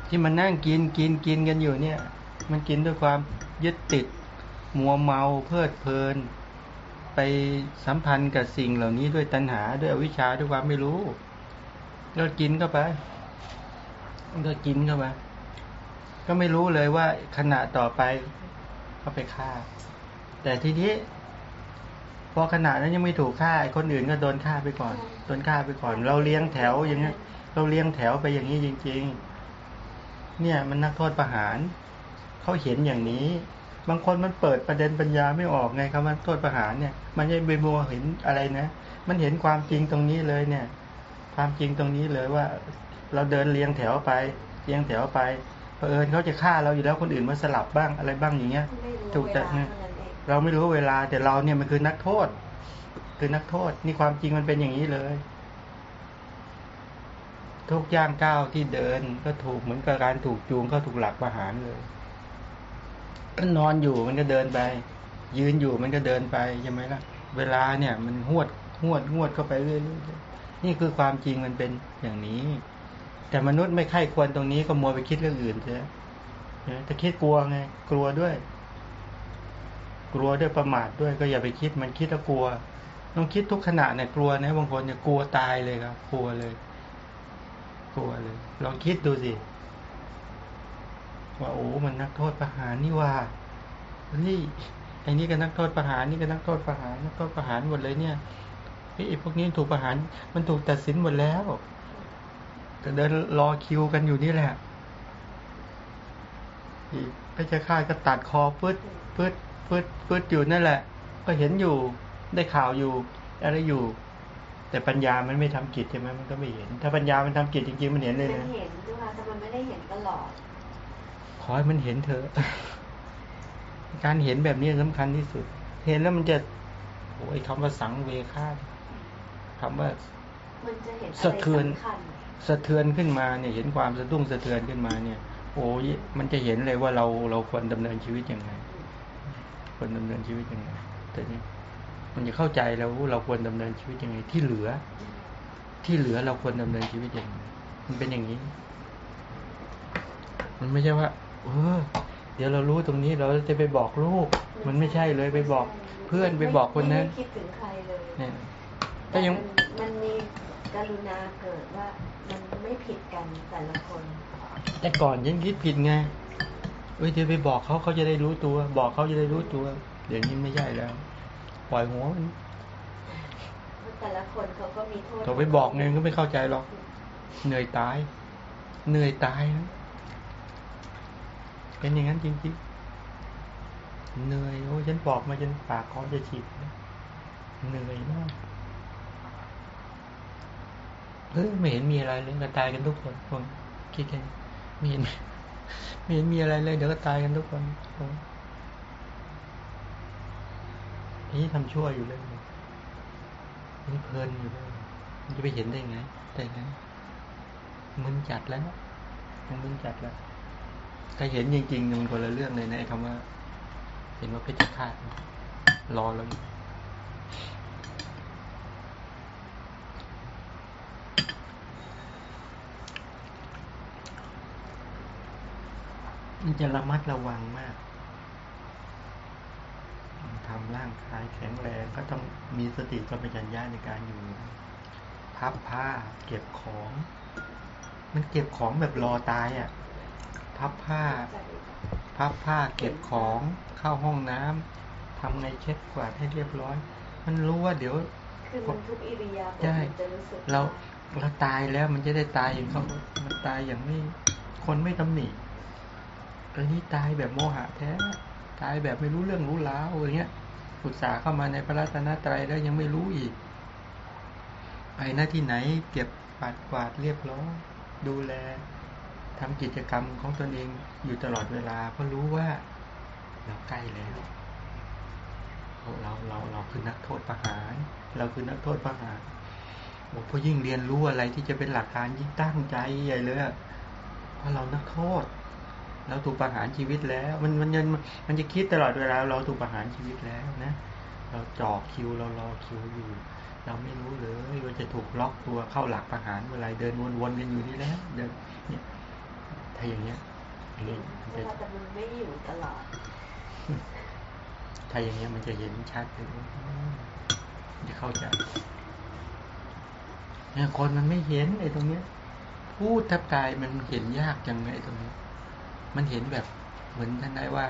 ที่มันนั่งกินกินกินกันอยู่เนี่ย มันกินด้วยความยึดติด มัวเมาเพลิดเพลิน ไปสัมพันธ์กับสิ่งเหล่านี้ด้วยตัณหาด้วยอวิชชาด้วยความไม่รู้ก็กินเข้าไปก็กินเข้าไปก็ไม่รู้เลยว่าขณะต่อไปเขาไปฆ่า แต่ทีนี้ พอขณะนั้นยังไม่ถูกฆ่าไอ้คนอื่นก็โดนฆ่าไปก่อน โดนฆ่าไปก่อน เราเลี้ยงแถวอย่างเงี้ย เราเลี้ยงแถวไปอย่างนี้จริง ๆ เนี่ยมันนักโทษประหารเขาเห็นอย่างนี้ บางคนมันเปิดประเด็นปัญญาไม่ออกไงครับมันโทษประหารเนี่ย มันยังไปมัวเห็นอะไรนะ มันเห็นความจริงตรงนี้เลยเนี่ย ความจริงตรงนี้เลยว่า เราเดินเรียงแถวไปเรียงแถวไปเผอิญเขาจะฆ่าเราอยู่แล้วคนอื่นมาสลับบ้างอะไรบ้างอย่างเงี้ยไม่รู้ถูกเวแต่ลาเนี่ยเท่านั้นเอง เราไม่รู้เวลา แต่เราเนี่ยมันคือนักโทษ คือนักโทษ นี่ความจริงมันเป็นอย่างนี้เลย ทุกย่างก้าวที่เดินก็ถูกเหมือนกับการถูกจูงเข้าถูกหลักประหารเลยนอนอยู่มันก็เดินไป ยืนอยู่มันก็เดินไปใช่ไหมล่ะ เวลาเนี่ย มันหวดหวดหวดเข้าไปเรื่อยๆนี่คือความจริงมันเป็นอย่างนี้ แต่มนุษย์ไม่ไข้ควรตรงนี้ก็มัวไปคิดเรื่องอื่นเสียนะแต่คิดกลัวไง กลัวด้วย กลัวด้วยประมาทด้วยก็อย่าไปคิดมันคิดแล้วกลัว ต้องคิดทุกขณะเนี่ยกลัวนะบางคนเนี่ยกลัวตายเลยครับกลัวเลย กลัวเลย ลองคิดดูสิว่าโอ้มันนักโทษประหารนี่ว่าเฮ้ยไอ้นี่ก็นักโทษประหารนี่ก็นักโทษประหารนักโทษประหารหมดเลยเนี่ยไอ้พวกนี้ถูกประหารมันถูกตัดสินหมดแล้วแต่เดินรอคิวกันอยู่นี่แหละพระเจ้าข้าก็ตัดคอพืดพืด พืดพืดอยู่นั่นแหละ ก็เห็นอยู่ได้ข่าวอยู่อะไรอยู่ แต่ปัญญามันไม่ทำกิจใช่ไหมมันก็ไม่เห็น ถ้าปัญญามันทำกิจจริงๆมันเห็นเลยมันนะเห็นด้วยค่ะแต่มันไม่ได้เห็นตลอดขอให้มันเห็นเถอะการเห็นแบบนี้สำคัญที่สุด เห็นแล้วมันจะโอ้ยคำว่าสังเวคาคำว่ามันจะเห็นสะเทือนไรสำคัญสะเทือนขึ้นมาเนี่ย เห็นความสะดุ้งสะเทือนขึ้นมาเนี่ย โอ้ยมันจะเห็นเลยว่าเราเราควรดำเนินชีวิตยังไง ควรดำเนินชีวิตยังไงแต่นี้มันจะเข้าใจแล้วเราควรดำเนินชีวิตยังไง ที่เหลือ ที่เหลือเราควรดำเนินชีวิตยังไงมันเป็นอย่างนี้ มันไม่ใช่ว่า เออ เดี๋ยวเรารู้ตรงนี้เราจะไปบอกลูก มันไม่ใช่เลยไปบอกเพื่อนไปบอกคนนั้นไม่คิดถึงใครเลยเนี่ยแต่ก็ยังมันมีกรุณาเกิดว่า มันไม่ผิดกันแต่ละคน แต่ก่อนยังคิดผิดไง เอ้ยเดี๋ยวไปบอกเขาเขาจะได้รู้ตัว บอกเขาจะได้รู้ตัว เดี๋ยวนี้ไม่ใช่แล้ว ปล่อยหัวมันแต่ละคนเขาก็มีโทษเราไปบอกเงินก็ไม่เข้าใจหรอก เหนื่อยตาย เหนื่อยตายนะเป็นอย่างนั้นจริงๆ เหนื่อยโอ้ยฉันบอกมาจนปากคอจะฉีกนะเหนื่อยมากเฮ้ยไม่เห็นมีอะไรเลยก็ตายกันทุกคนผมคิดแค่นี้ไม่เห็น ไม่เห็นมีอะไรเลยเดี๋ยวก็ตายกันทุกคนนี่ทำชั่วอยู่เลยนี่เพลินอยู่เลยมันจะไปเห็นได้ไงได้ไงมึนจัดแล้วมันมึนจัดแล้วถ้าเห็นจริงๆมันคนละเรื่องเลยนะไอ้คำว่า เห็นว่าเพชฌฆาตรอแล้วอยู่ มันจะระมัดระวังมากทำร่างกายแข็งแรงก็ต้องมีสติสัมปชัญญะในการอยู่ พับผ้า เก็บของ มันเก็บของแบบรอตายอะ พับผ้า พับผ้าเก็บของเข้าห้องน้ำทำไงเช็ดกวาดให้เรียบร้อย มันรู้ว่าเดี๋ยวคือมันทุกอิริยาบถใช่มันจะรู้สึกเราเราตายแล้วมันจะได้ตายอย่างเขามันตายอย่างไม่คนไม่ตำหนิ อันนี้ตายแบบโมหะแท้ ตายแบบไม่รู้เรื่องรู้ราวอย่างเงี้ยอุตส่าห์เข้ามาในพระรัตนตรัยแล้วยังไม่รู้อีก ไปหน้าที่ไหนเก็บปัดกวาดเรียบร้อยดูแลทำกิจกรรมของตนเองอยู่ตลอดเวลาเพราะรู้ว่าเราใกล้แล้วเราเราเราเราคือนักโทษประหาร เราคือนักโทษประหารโอ้พอยิ่งเรียนรู้อะไรที่จะเป็นหลักการยิ่งตั้งใจใหญ่เลยเพราะเรานักโทษ เราถูกประหารชีวิตแล้ว มันมันยังมันจะคิดตลอดเวลาเราถูกประหารชีวิตแล้วนะ เราจอกคิวเรารอคิวอยู่ เราไม่รู้เลยว่าจะถูกล็อกตัวเข้าหลักประหารเมื่อไรเดินวนๆกันอยู่นี่แล้วเดินเนี่ยถ้าอย่างเงี้ยอย่างเงี้ยมันจะแต่มันไม่อยู่ตลอดถ้าอย่างเงี้ยมันจะเห็นชัดเลยจะเข้าใจเนี่ยคนมันไม่เห็นไอ้ตรงเนี้ยพูดแทบตายมันเห็นยากจังไงตรงนี้ มันเห็นแบบเหมือนท่านได้ว่า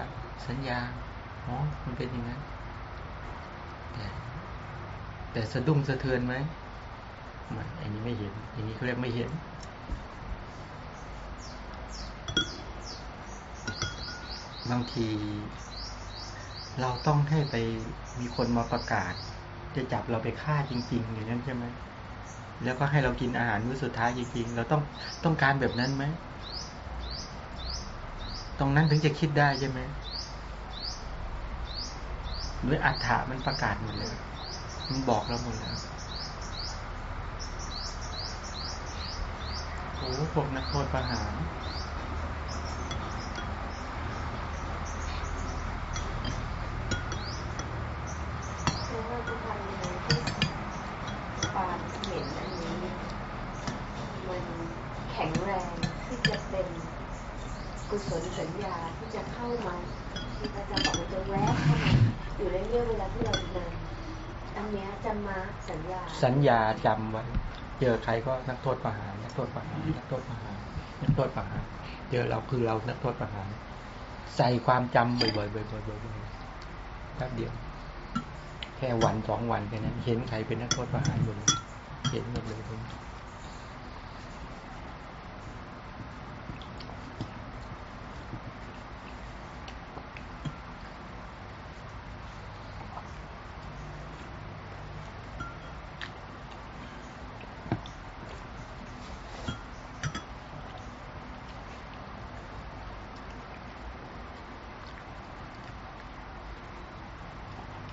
สัญญาอ๋อมันเป็นอย่างนั้น แต่แต่สะดุ้งสะเทือนไหมไม่อันนี้ไม่เห็น อย่างนี้เขาเรียกไม่เห็น บางที เราต้องให้ไปมีคนมาประกาศ จะจับเราไปฆ่าจริง ๆ อย่างนั้นใช่ไหมแล้วก็ให้เรากินอาหารมื้อสุดท้ายจริงๆ เราต้องต้องการแบบนั้นไหม ตรงนั้นถึงจะคิดได้ใช่ไหมด้วยอัฏฐะมันประกาศหมดเลย มันบอกเราหมดแล้วโอ้พวกนักโทษประหาร คือว่าจะทำยังไงที่ความเห็นอันนี้ มันแข็งแรงที่จะเป็นกุศลสัญญาที่จะเข้ามาที่พระอาจารย์บอกมันจะแวบเข้ามาอยู่เรื่อยๆเวลาที่เราเดินอันเนี้ยจะมาร์ค สัญญาสัญญาจำไว้เจอใครก็นักโทษประหารนักโทษประหารนักโทษประหารนักโทษประหารเจอเราคือเรานักโทษประหารใส่ความจำบ่อยๆบ่อยๆบ่อยๆบ่อยๆแป๊บเดียว แค่วันสองวันแค่นั้น เห็นใครเป็นนักโทษประหารหมดเลยเห็นหมดเลยทุกคน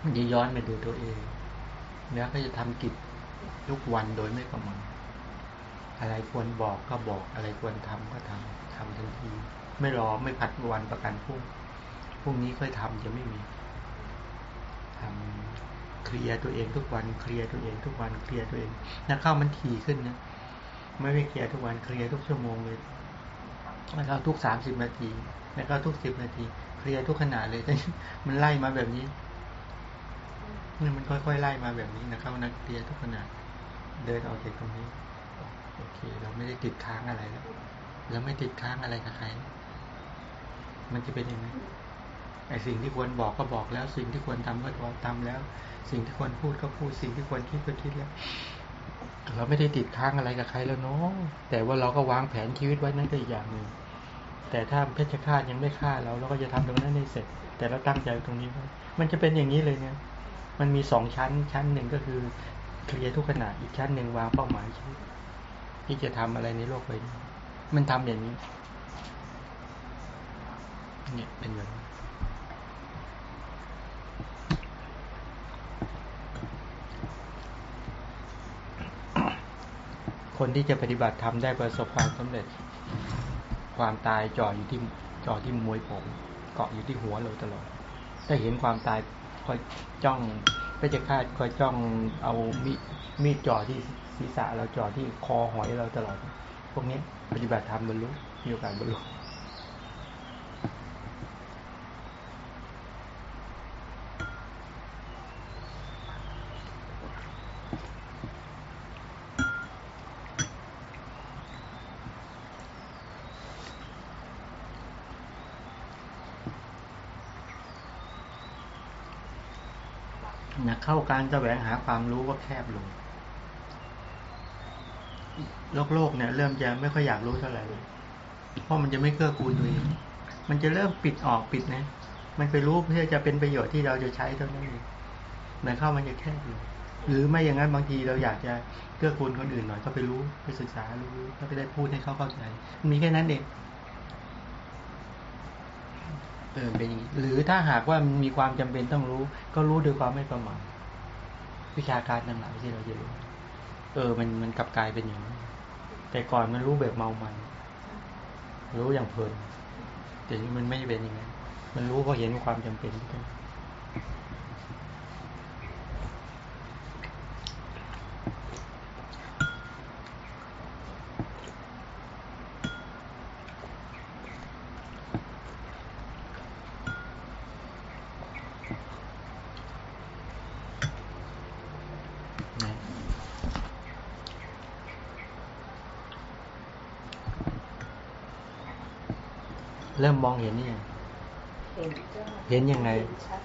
มันจะย้อน ไปดูตัวเอง แล้วก็จะทำกิจทุกวันโดยไม่ประมาทอะไรควรบอกก็บอกอะไรควรทำก็ทำทำทันที ไม่รอไม่พัดวันประกันพรุ่งพรุ่งนี้ค่อยทำจะไม่มีทำเคลียร์ตัวเองทุกวันเคลียร์ตัวเองทุกวันเคลียร์ตัวเองนักเข้ามันถี่ขึ้นนะไม่ไม่เคลียร์ทุกวันเคลียร์ทุกชั่วโมงเลยแล้วก็ทุกสามสิบนาที แล้วก็ทุกสิบนาที เคลียร์ทุกขณะเลยมันไล่มาแบบนี้ นี่มันค่อยๆไล่มาแบบนี้นะครับนักเคลียร์ทุกขณะเดินออกจากตรงนี้โอเค เราไม่ได้ติดค้างอะไรแล้วเราไม่ติดค้างอะไรกับใคร มันจะเป็นยังไงไอ้สิ่งที่ควรบอกก็บอกแล้ว สิ่งที่ควรทำก็ทำแล้ว สิ่งที่ควรพูดก็พูด สิ่งที่ควรคิดก็คิดแล้ว เราไม่ได้ติดค้างอะไรกับใครแล้วเนาะแต่ว่าเราก็วางแผนชีวิตไว้นั่นก็อีกอย่างหนึ่งแต่ถ้าเพชฌฆาตยังไม่ฆ่าเราเราก็จะทำตรงนั้นให้เสร็จ แต่เราตั้งใจตรงนี้ไว้มันจะเป็นอย่างนี้เลยเนี่ย มันมีสองชั้น ชั้นหนึ่งก็คือเคลียร์ทุกขณะอีกชั้นหนึ่งวางเป้าหมายที่จะทำอะไรในโลกใบนี้มันทำอย่างนี้เนี่ยเป็นแบบนี้คนที่จะปฏิบัติทำได้ประสบความสำเร็จ ความตายจ่ออยู่ที่จ่อที่มวยผม เกาะอยู่ที่หัวเราตลอด ถ้าเห็นความตาย คอยจ้องก็จะคาดคอยจ้องเอามีมีดจ่อที่ศีรษะเราจ่อที่คอหอยเราตลอด พวกนี้ปฏิบัติธรรมบรรลุมีโอกาสบรรลุ นะเข้าการแสวงหาความรู้ก็แคบลง โลกโลกเนี่ย เริ่มจะไม่ค่อยอยากรู้เท่าไหร่เพราะมันจะไม่เกื้อกูลตัวเองมันจะเริ่มปิดออกปิดนะ มันไปรู้เพื่อจะเป็นประโยชน์ที่เราจะใช้เท่านั้นเองมันเข้ามันจะแคบลงหรือไม่อย่างนั้นบางทีเราอยากจะเกื้อกูลคนอื่นหน่อยก็ไปรู้ไปศึกษารู้ก็ไปได้พูดให้เขาเข้าใจ มีแค่นั้นเอง เออเป็นอย่างนี้หรือถ้าหากว่ามีความจำเป็นต้องรู้ ก็รู้ด้วยความไม่ประมาทวิชาการต่างๆที่เราจะรู้ เออ มันมันกลับกลายเป็นอย่างนี้แต่ก่อนมันรู้แบบเมามัน รู้อย่างเพลินแต่นี้มันไม่เป็นอย่างนั้นมันรู้เพราะเห็นความจำเป็น มมองเห็นนี่ยังเห็นก็เห็นยังไงเห็นชัด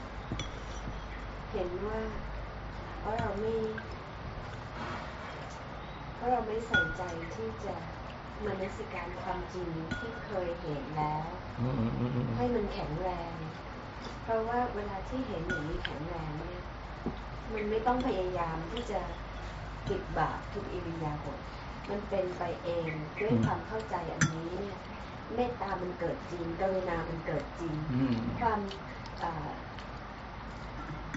เห็นว่าเพราะเราไม่เพราะเราไม่ใส่ใจที่จะมนสิการความจริงที่เคยเห็นแล้วอืมอืมอืมอืมให้มันแข็งแรง เพราะว่าเวลาที่เห็นอย่างนี้แข็งแรงเนี่ยมันไม่ต้องพยายามที่จะปิดบาปทุกอิริยาบถมันเป็นไปเองด้วยความเข้าใจอันนี้เนี่ย เมตตามันเกิดจริงกรุณามันเกิดจริงอืมความเอ่อ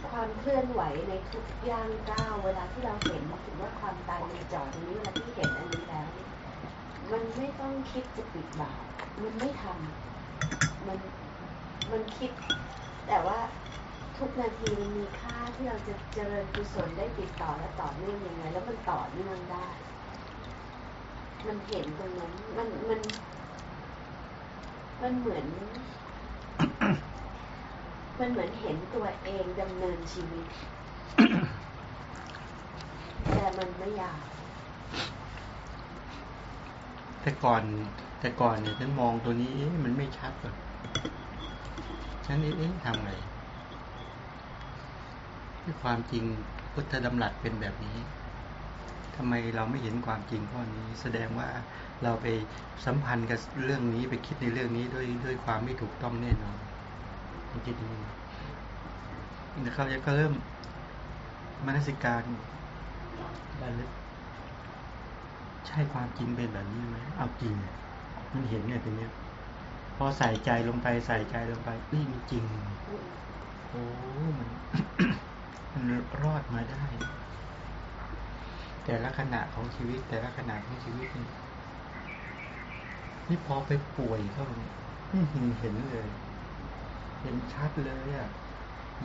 ความเคลื่อนไหวในทุกย่างก้าวเวลาที่เราเห็นถึงว่าความตายมันจ่อตรงนี้เวลาที่เห็นอันนี้แล้วเนี่ยมันไม่ต้องคิดจะปิดบาปมันไม่ทำมันมันคิด แต่ว่าทุกนาทีมันมีค่าที่เราจะเจริญกุศลได้ติดต่อและต่อเนื่องยังไง แล้วมันต่อเนื่องได้ มันเห็นตรงนั้นมันมัน มันเหมือน มันเหมือนเห็นตัวเองดำเนินชีวิต แต่มันไม่ยาวแต่ก่อน แต่ก่อนเนี่ยฉันมองตัวนี้มันไม่ชัดเลยฉันเอ๊ะเอ๊ะทำไงที่ความจริงพุทธดำรัสเป็นแบบนี้ทำไมเราไม่เห็นความจริงข้อนี้ แสดงว่า เราไปสัมพันธ์กับเรื่องนี้ไปคิดในเรื่องนี้ด้วยด้วยความไม่ถูกต้องแน่นอนมันคิดอย่างนี้นะครับก็เริ่มมนสิการระลึกใช่ความจริงเป็นแบบนี้ไหมเอาจริงมันเห็นเนี่ยตรงนี้ยพอใส่ใจลงไปใส่ใจลงไปนี่มันจริงโอ้มันมันรอดมาได้ แต่ละขณะของชีวิต แต่ละขณะของชีวิตนี่ นี่พอไปป่วยเข้าเนี่ยเห็นเลย เห็นชัดเลยอะ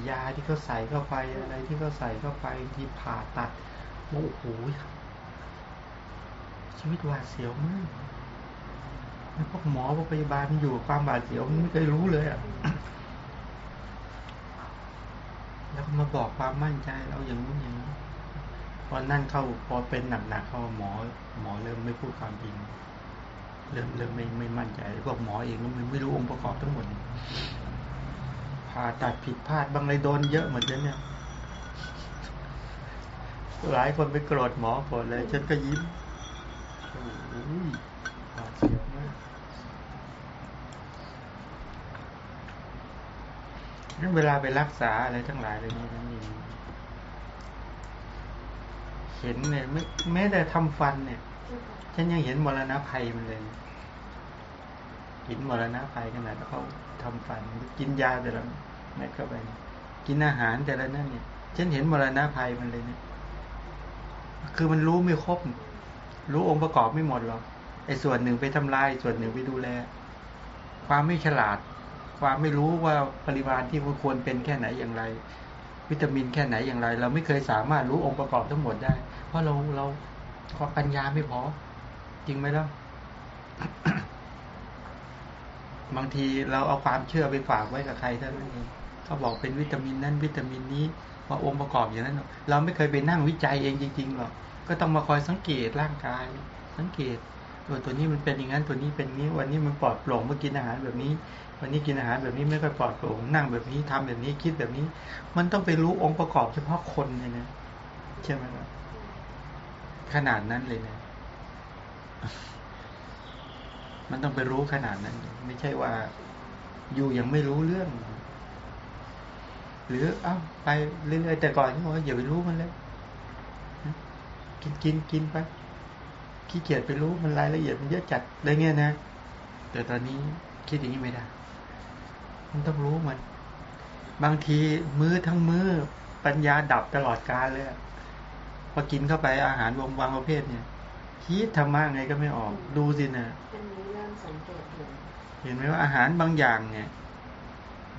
ยาที่เขาใส่เข้าไปอะไรที่เขาใส่เข้าไปที่ผ่าตัดโอ้โหชีวิตหวาดเสียวมากพวกหมอพวกพยาบาลมันอยู่กับความหวาดเสียวมันไม่เคยรู้เลยอะแล้วมาบอกความมั่นใจเราอย่างนู้นอย่างนี้พอนั่นเข้าพอเป็นหนักๆเข้าหมอ หมอเริ่มไม่พูดความจริง เริ่มเริ่มไม่ไม่มั่นใจพวกหมอเองก็ไม่รู้องค์ประกอบทั้งหมดผ่าตัดผิดพลาดบางเลยโดนเยอะเหมือนกันเนี่ย หลายคนไปโกรธหมอโกรธเลยฉันก็ยิ้มโอ้ยหาดเสียวมากนั้นเวลาไปรักษาอะไรทั้งหลายเลยนี่นั่นเองเห็นเนี่ยไม่แม้แต่ทำฟันเนี่ย ฉันยังเห็นมรณะภัยมันเลยเห็นมรณะภัยขนาดเขาทำฟันกินยาแต่ละเม็ดเข้าไป กินอาหารแต่ละนั่นเนี่ยฉันเห็นมรณะภัยมันเลยเนี่ยคือมันรู้ไม่ครบ รู้องค์ประกอบไม่หมดหรอกไอ้ส่วนหนึ่งไปทำลาย ส่วนหนึ่งไปดูแล ความไม่ฉลาด ความไม่รู้ว่าปริมาณที่ควรเป็นแค่ไหนอย่างไร วิตามินแค่ไหนอย่างไร เราไม่เคยสามารถรู้องค์ประกอบทั้งหมดได้ เพราะเราเราปัญญาไม่พอ จริงไหมล่ะบางทีเราเอาความเชื่อไปฝากไว้กับใครเท่านั้นเองเขาบอกเป็นวิตามินนั้นวิตามินนี้ว่าองค์ประกอบอย่างนั้น เราไม่เคยไปนั่งวิจัยเองจริงๆหรอกก็ต้องมาคอยสังเกตร่างกาย สังเกตตัวตัวนี้มันเป็นอย่างนั้นตัวนี้เป็นนี้ วันนี้มันปลอดโปร่งเมื่อกินอาหารแบบนี้ วันนี้กินอาหารแบบนี้ไม่ค่อยปลอดโปร่งนั่งแบบนี้ทำแบบนี้คิดแบบนี้ มันต้องไปรู้องค์ประกอบเฉพาะคนเลยนะใช่ไหมครับขนาดนั้นเลยนะ มันต้องไปรู้ขนาดนั้น ไม่ใช่ว่าอยู่ยังไม่รู้เรื่อง หรือเอ้าไปเรื่อยๆแต่ก่อนที่ว่าอย่าไปรู้มันเลยกินกินกินไปขี้เกียจไปรู้มันรายละเอียดมันเยอะจัดอะไรเงี้ยนะ แต่ตอนนี้คิดอย่างนี้ไม่ได้ มันต้องรู้มัน บางทีมื้อทั้งมื้อปัญญาดับตลอดกาลเลยพอกินเข้าไปอาหารวงวางประเภทเนี่ย คิดทำมากไงก็ไม่ออก ดูสินะเห็นไหมว่าอาหารบางอย่างเนี่ย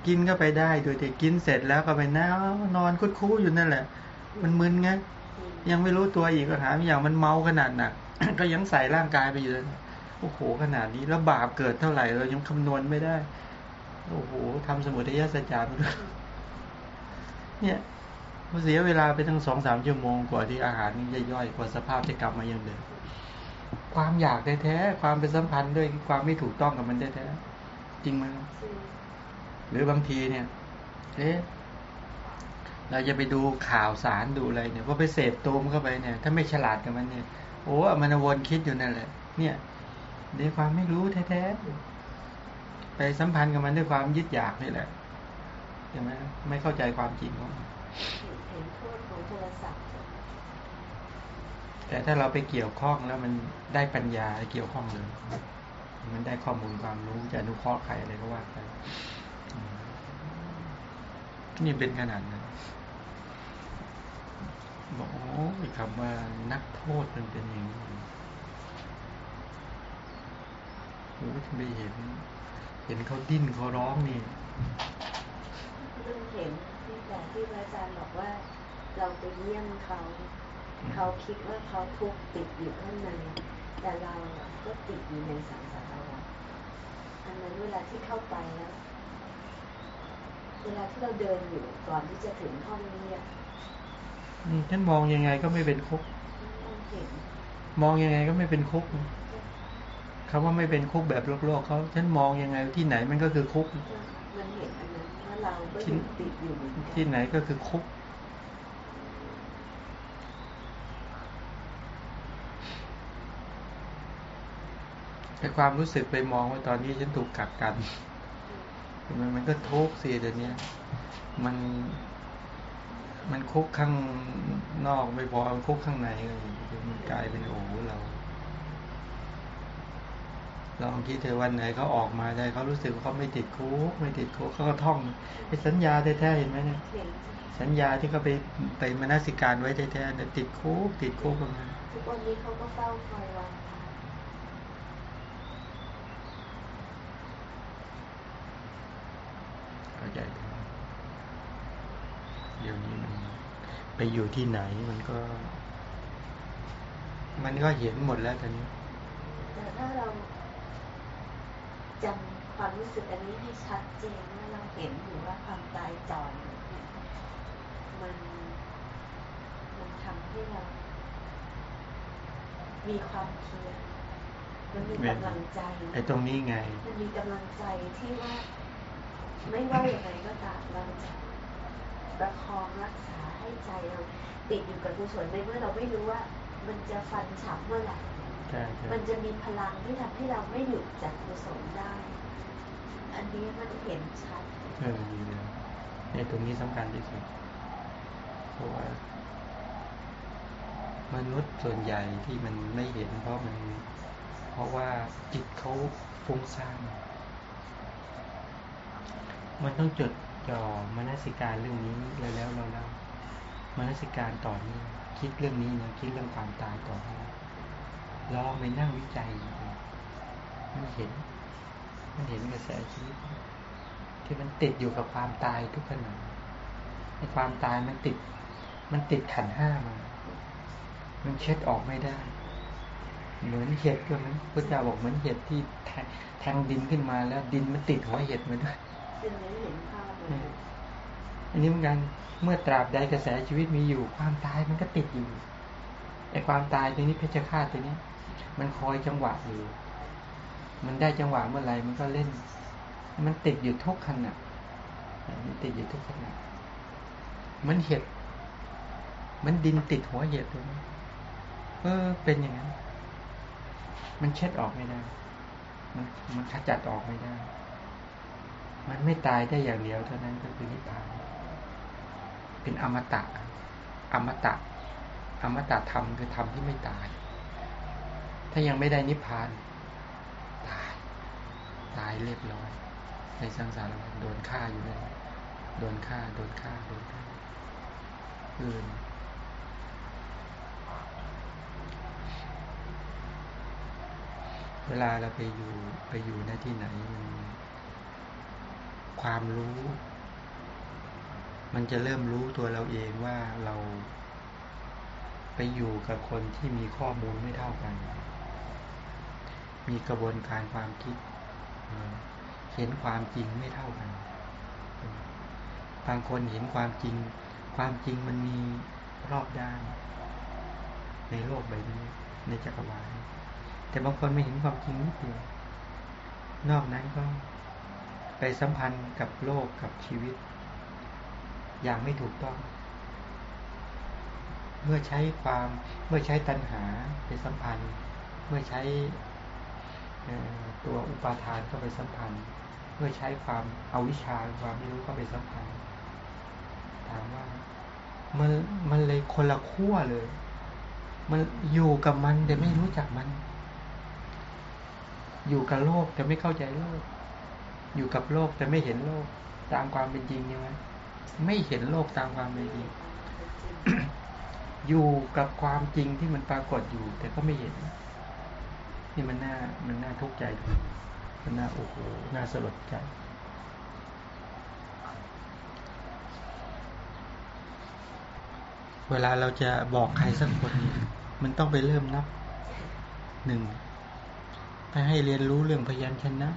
กินก็ไปได้โดยแต่กินเสร็จแล้วก็ไปนั่งนอนคุดคู้อยู่นั่นแหละ มันมึนไงยังไม่รู้ตัวอีกอาหารอย่างมันเมาขนาดหนักก็ยังใส่ร่างกายไปอยู่เลยโอ้โหขนาดนี้แล้วบาปเกิดเท่าไหร่เรายังคำนวณไม่ได้โอ้โหทำสมุทัยสัจจาไปด้วยเนี่ยเสียเวลาไปตั้งสองสามชั่วโมงกว่าที่อาหารนี้จะย่อยกว่าสภาพจะกลับมาอย่างเดิม ความอยากแท้ๆความเป็นสัมพันธ์ด้วยความไม่ถูกต้องกับมันแท้ๆจริงไหมหรือบางทีเนี่ย เอ๊ะเราจะไปดูข่าวสารดูอะไรเนี่ยพอไปเสพตูมเข้าไปเนี่ย ถ้าไม่ฉลาดกับมันเนี่ยโอ้มันวนคิดอยู่นั่นแหละ เนี่ยด้วยความไม่รู้แท้ๆไปสัมพันธ์กับมันด้วยความยึดอยากนี่แหละใช่ไหมไม่เข้าใจความจริงของมันเห็นโทษของโทรศัพท์ แต่ถ้าเราไปเกี่ยวข้องแล้วมันได้ปัญญาเกี่ยวข้องเลยมันได้ข้อมูลความรู้จะอนุเคราะห์ใครอะไรก็ว่าไปนี่เป็นขนาดนั้นบอกโอ้คำว่านักโทษมันเป็นอย่างนี้โอ้ทำไมเห็น เห็นเขาดิ้นเขาร้องนี่เพิ่งเห็นที่แต่ที่อาจารย์บอกว่า เราไปเยี่ยมเขา เขาคิดว่าเขาทุกติดอยู่ข้างใน แต่เราก็ติดอยู่ในสังสารวัฏอันนั้นเวลาที่เข้าไปแล้ว เวลาที่เราเดินอยู่ก่อนที่จะถึงห้องนี้ท่านมองยังไงก็ไม่เป็นคุก มองยังไงก็ไม่เป็นคุกคำว่าไม่เป็นคุกแบบโลกโลกเขาฉันมองยังไงที่ไหนมันก็คือคุก มันเห็นอันนั้นว่าเราก็ติดอยู่ที่ไหนก็คือคุก แต่ความรู้สึกไปมองว่าตอนนี้ฉันถูกกักกันมันมันก็ทุกข์สิเดี๋ยวนี้มันมันคุกข้างนอกไม่พอคุกข้างในเลยมันกลายเป็นโอ้โหเราลองคิดเถอะวันไหนเขาออกมาได้เขารู้สึกว่าเขาไม่ติดคุกไม่ติดคุกเขาก็ท่องไอ้สัญญาแท้ๆเห็นไหมเนี่ยสัญญาที่เขาไปไปมนสิการไว้แท้ๆติดคุกติดคุกประมาณทุกวันนี้เขาก็เฝ้าคอยวันเข้าใจ ไปอยู่ที่ไหนมันก็ มันก็เห็นหมดแล้วตอนนี้แต่ถ้าเราจำความรู้สึกอันนี้ให้ชัดเจนว่าเราเห็นอยู่ว่าความตายจอนมันมันทำให้เรา มีความเพียรมันมีกำลังใจไอ้ตรงนี้ไง มันมีกำลังใจที่ว่า ไม่ว่าอย่างไรก็ตามเราจะ ประคองรักษาให้ใจเราติดอยู่กับกุศลในเมื่อเราไม่รู้ว่า มันจะฟันฉับเมื่อไหร่ใช่ใช่มันจะมีพลังที่ทำให้เราไม่หลุดจากกุศลได้ อันนี้มันเห็นชัดเออดีเลยในตรงนี้สำคัญที่สุดเพราะว่ามนุษย์ส่วนใหญ่ที่มันไม่เห็น เพราะมันเพราะว่าจิตเขาฟุ้งซ่านมันต้องจด จอมนสิการเรื่องนี้แล้วแล้วเราแล้วมนสิการต่อเนื่องคิดเรื่องนี้นะคิดเรื่องความตายต่อเนื่องลองไปนั่งวิจัย มันเห็น มันเห็นกระแสชีวิตที่มันติดอยู่กับความตายทุกขณะในความตายมันติด มันติดขันห้ามา มันเช็ดออกไม่ได้ เหมือนเห็ดก็มันพระเจ้าบอกเหมือนเห็ดที่แทงดินขึ้นมาแล้วดินมันติดหัวเห็ดมาด้วยจึงได้เห็นภาพเลย อันนี้เหมือนกันเมื่อตราบใดกระแสชีวิตมีอยู่ ความตายมันก็ติดอยู่ไอ้ความตายตัวนี้เพชฌฆาตตัวนี้ มันคอยจังหวะอยู่ มันได้จังหวะเมื่อไหร่มันก็เล่น มันติดอยู่ทุกขณะมันติดอยู่ทุกขณะมันเห็ด มันดินติดหัวเห็ดตัวนี้เออเป็นอย่างนั้น มันเช็ดออกไม่ได้ มันมันขจัดออกไม่ได้ มันไม่ตายได้อย่างเดียวเท่านั้นก็คือนิพพาน เป็นอมตะ อมตะ อมตะธรรมคือธรรมที่ไม่ตาย ถ้ายังไม่ได้นิพพาน ตาย ตายเรียบร้อย ในสังสารวัฏโดนฆ่าอยู่นั่นโดนฆ่า โดนฆ่า โดนฆ่าอื่นเวลาเราไปอยู่ไปอยู่ในที่ไหนมัน ความรู้ มันจะเริ่มรู้ตัวเราเองว่าเราไปอยู่กับคนที่มีข้อมูลไม่เท่ากัน มีกระบวนการความคิด เห็นความจริงไม่เท่ากัน บางคนเห็นความจริง ความจริงมันมีรอบด้าน ในโลกใบนี้ ในจักรวาล แต่บางคนไม่เห็นความจริงนิดเดียวนอกนั้นก็ ไปสัมพันธ์กับโลกกับชีวิต อย่างไม่ถูกต้อง เมื่อใช้ความเมื่อใช้ตัณหาไปสัมพันธ์ เมื่อใช้ตัวอุปาทานเข้าไปสัมพันธ์ เมื่อใช้ความอาวิชชาความไม่รู้เข้าไปสัมพันธ์ถามว่ามันมันเลยคนละขั้วเลย มันอยู่กับมันแต่ไม่รู้จักมัน อยู่กับโลกแต่ไม่เข้าใจโลก อยู่กับโลกแต่ไม่เห็นโลกตามความเป็นจริงใช่ไหมไม่เห็นโลกตามความเป็นจริง อยู่กับความจริงที่มันปรากฏอยู่ แต่ก็ไม่เห็น นี่มันน่ามันน่าทุกข์ใจมันน่าโอ้โหน่าสลดใจเวลาเราจะบอกใครสักคนนี่มันต้องไปเริ่มนับหนึ่งไปให้เรียนรู้เรื่องพยัญชนะ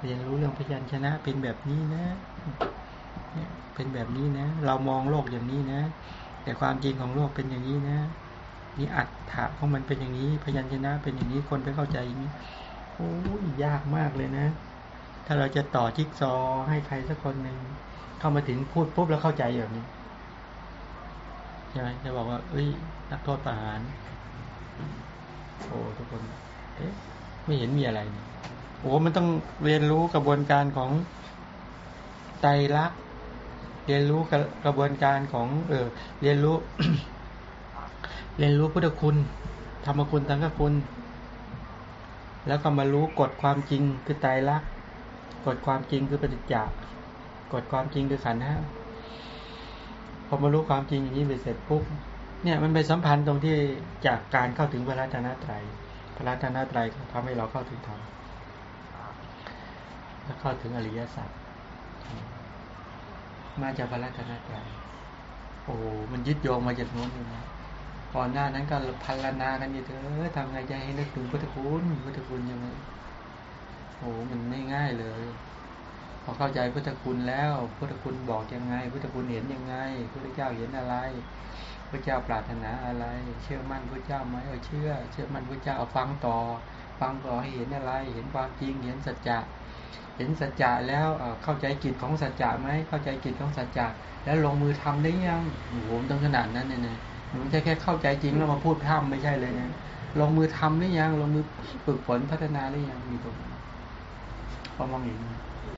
เรียนรู้เรื่องพยัญชนะเป็นแบบนี้นะเป็นแบบนี้นะ เรามองโลกอย่างนี้นะ แต่ความจริงของโลกเป็นอย่างนี้นะนี่อัดถาของมันเป็นอย่างนี้ พยัญชนะเป็นอย่างนี้คนไปเข้าใจอย่างนี้โอ้ยยากมากเลยนะ ถ้าเราจะต่อจิ๊กซอให้ใครสักคนหนึ่งเข้ามาถึงพูดปุ๊บแล้วเข้าใจอย่างนี้ใช่ไหมจะบอกว่าเอ้ย นักโทษประหารโอ้ทุกคน เอ๊ะไม่เห็นมีอะไรนี่ โอ้มันต้องเรียนรู้กระบวนการของไตรลักษณ์เรียนรู้กระบวนการของ เออเรียนรู้ เรียนรู้พุทธคุณ ธรรมคุณสังฆคุณ แล้วก็มารู้กฎความจริงคือไตรลักษณ์กฎความจริงคือปฏิจจ์กฎความจริงคือขันธ์ห้าพอมารู้ความจริงอย่างนี้ไปเสร็จปุ๊บเนี่ยมันไปสัมพันธ์ตรงที่จากการเข้าถึงพระรัตนตรัยพระรัตนตรัยทำให้เราเข้าถึงธรรม แล้วเข้าถึงอริยสัจมาจากพระรัตนตรัยโอ้มันยึดโยงมาจากโน้นเลยนะก่อนหน้านั้นก็พัลนากันอยู่เถอะทำไงจะให้นึกถึงพุทธคุณพุทธคุณยังไงโอ้มันไม่ง่ายเลย พอเข้าใจพุทธคุณแล้ว พุทธคุณบอกยังไง พุทธคุณเห็นยังไงพุทธเจ้าเห็นอะไรพระเจ้าปรารถนาอะไร เชื่อมั่นพระเจ้าไหมเออเชื่อ เชื่อมั่นพระเจ้าเอาฟังต่อ ฟังต่อให้เห็นอะไร เห็นความจริงเห็นสัจจะ เห็นสัจจะแล้วเข้าใจกิจของสัจจะไหมเข้าใจกิจของสัจจะแล้วลงมือทำได้ยังโอ้โหต้องขนาดนั้นเนี่ยนะมันไม่ใช่แค่เข้าใจจริงแล้วมาพูดพร่ำไม่ใช่เลยนะลงมือทำได้ยังลงมือฝึกฝนพัฒนาได้ยังมีตรงนี้พอมองเห็น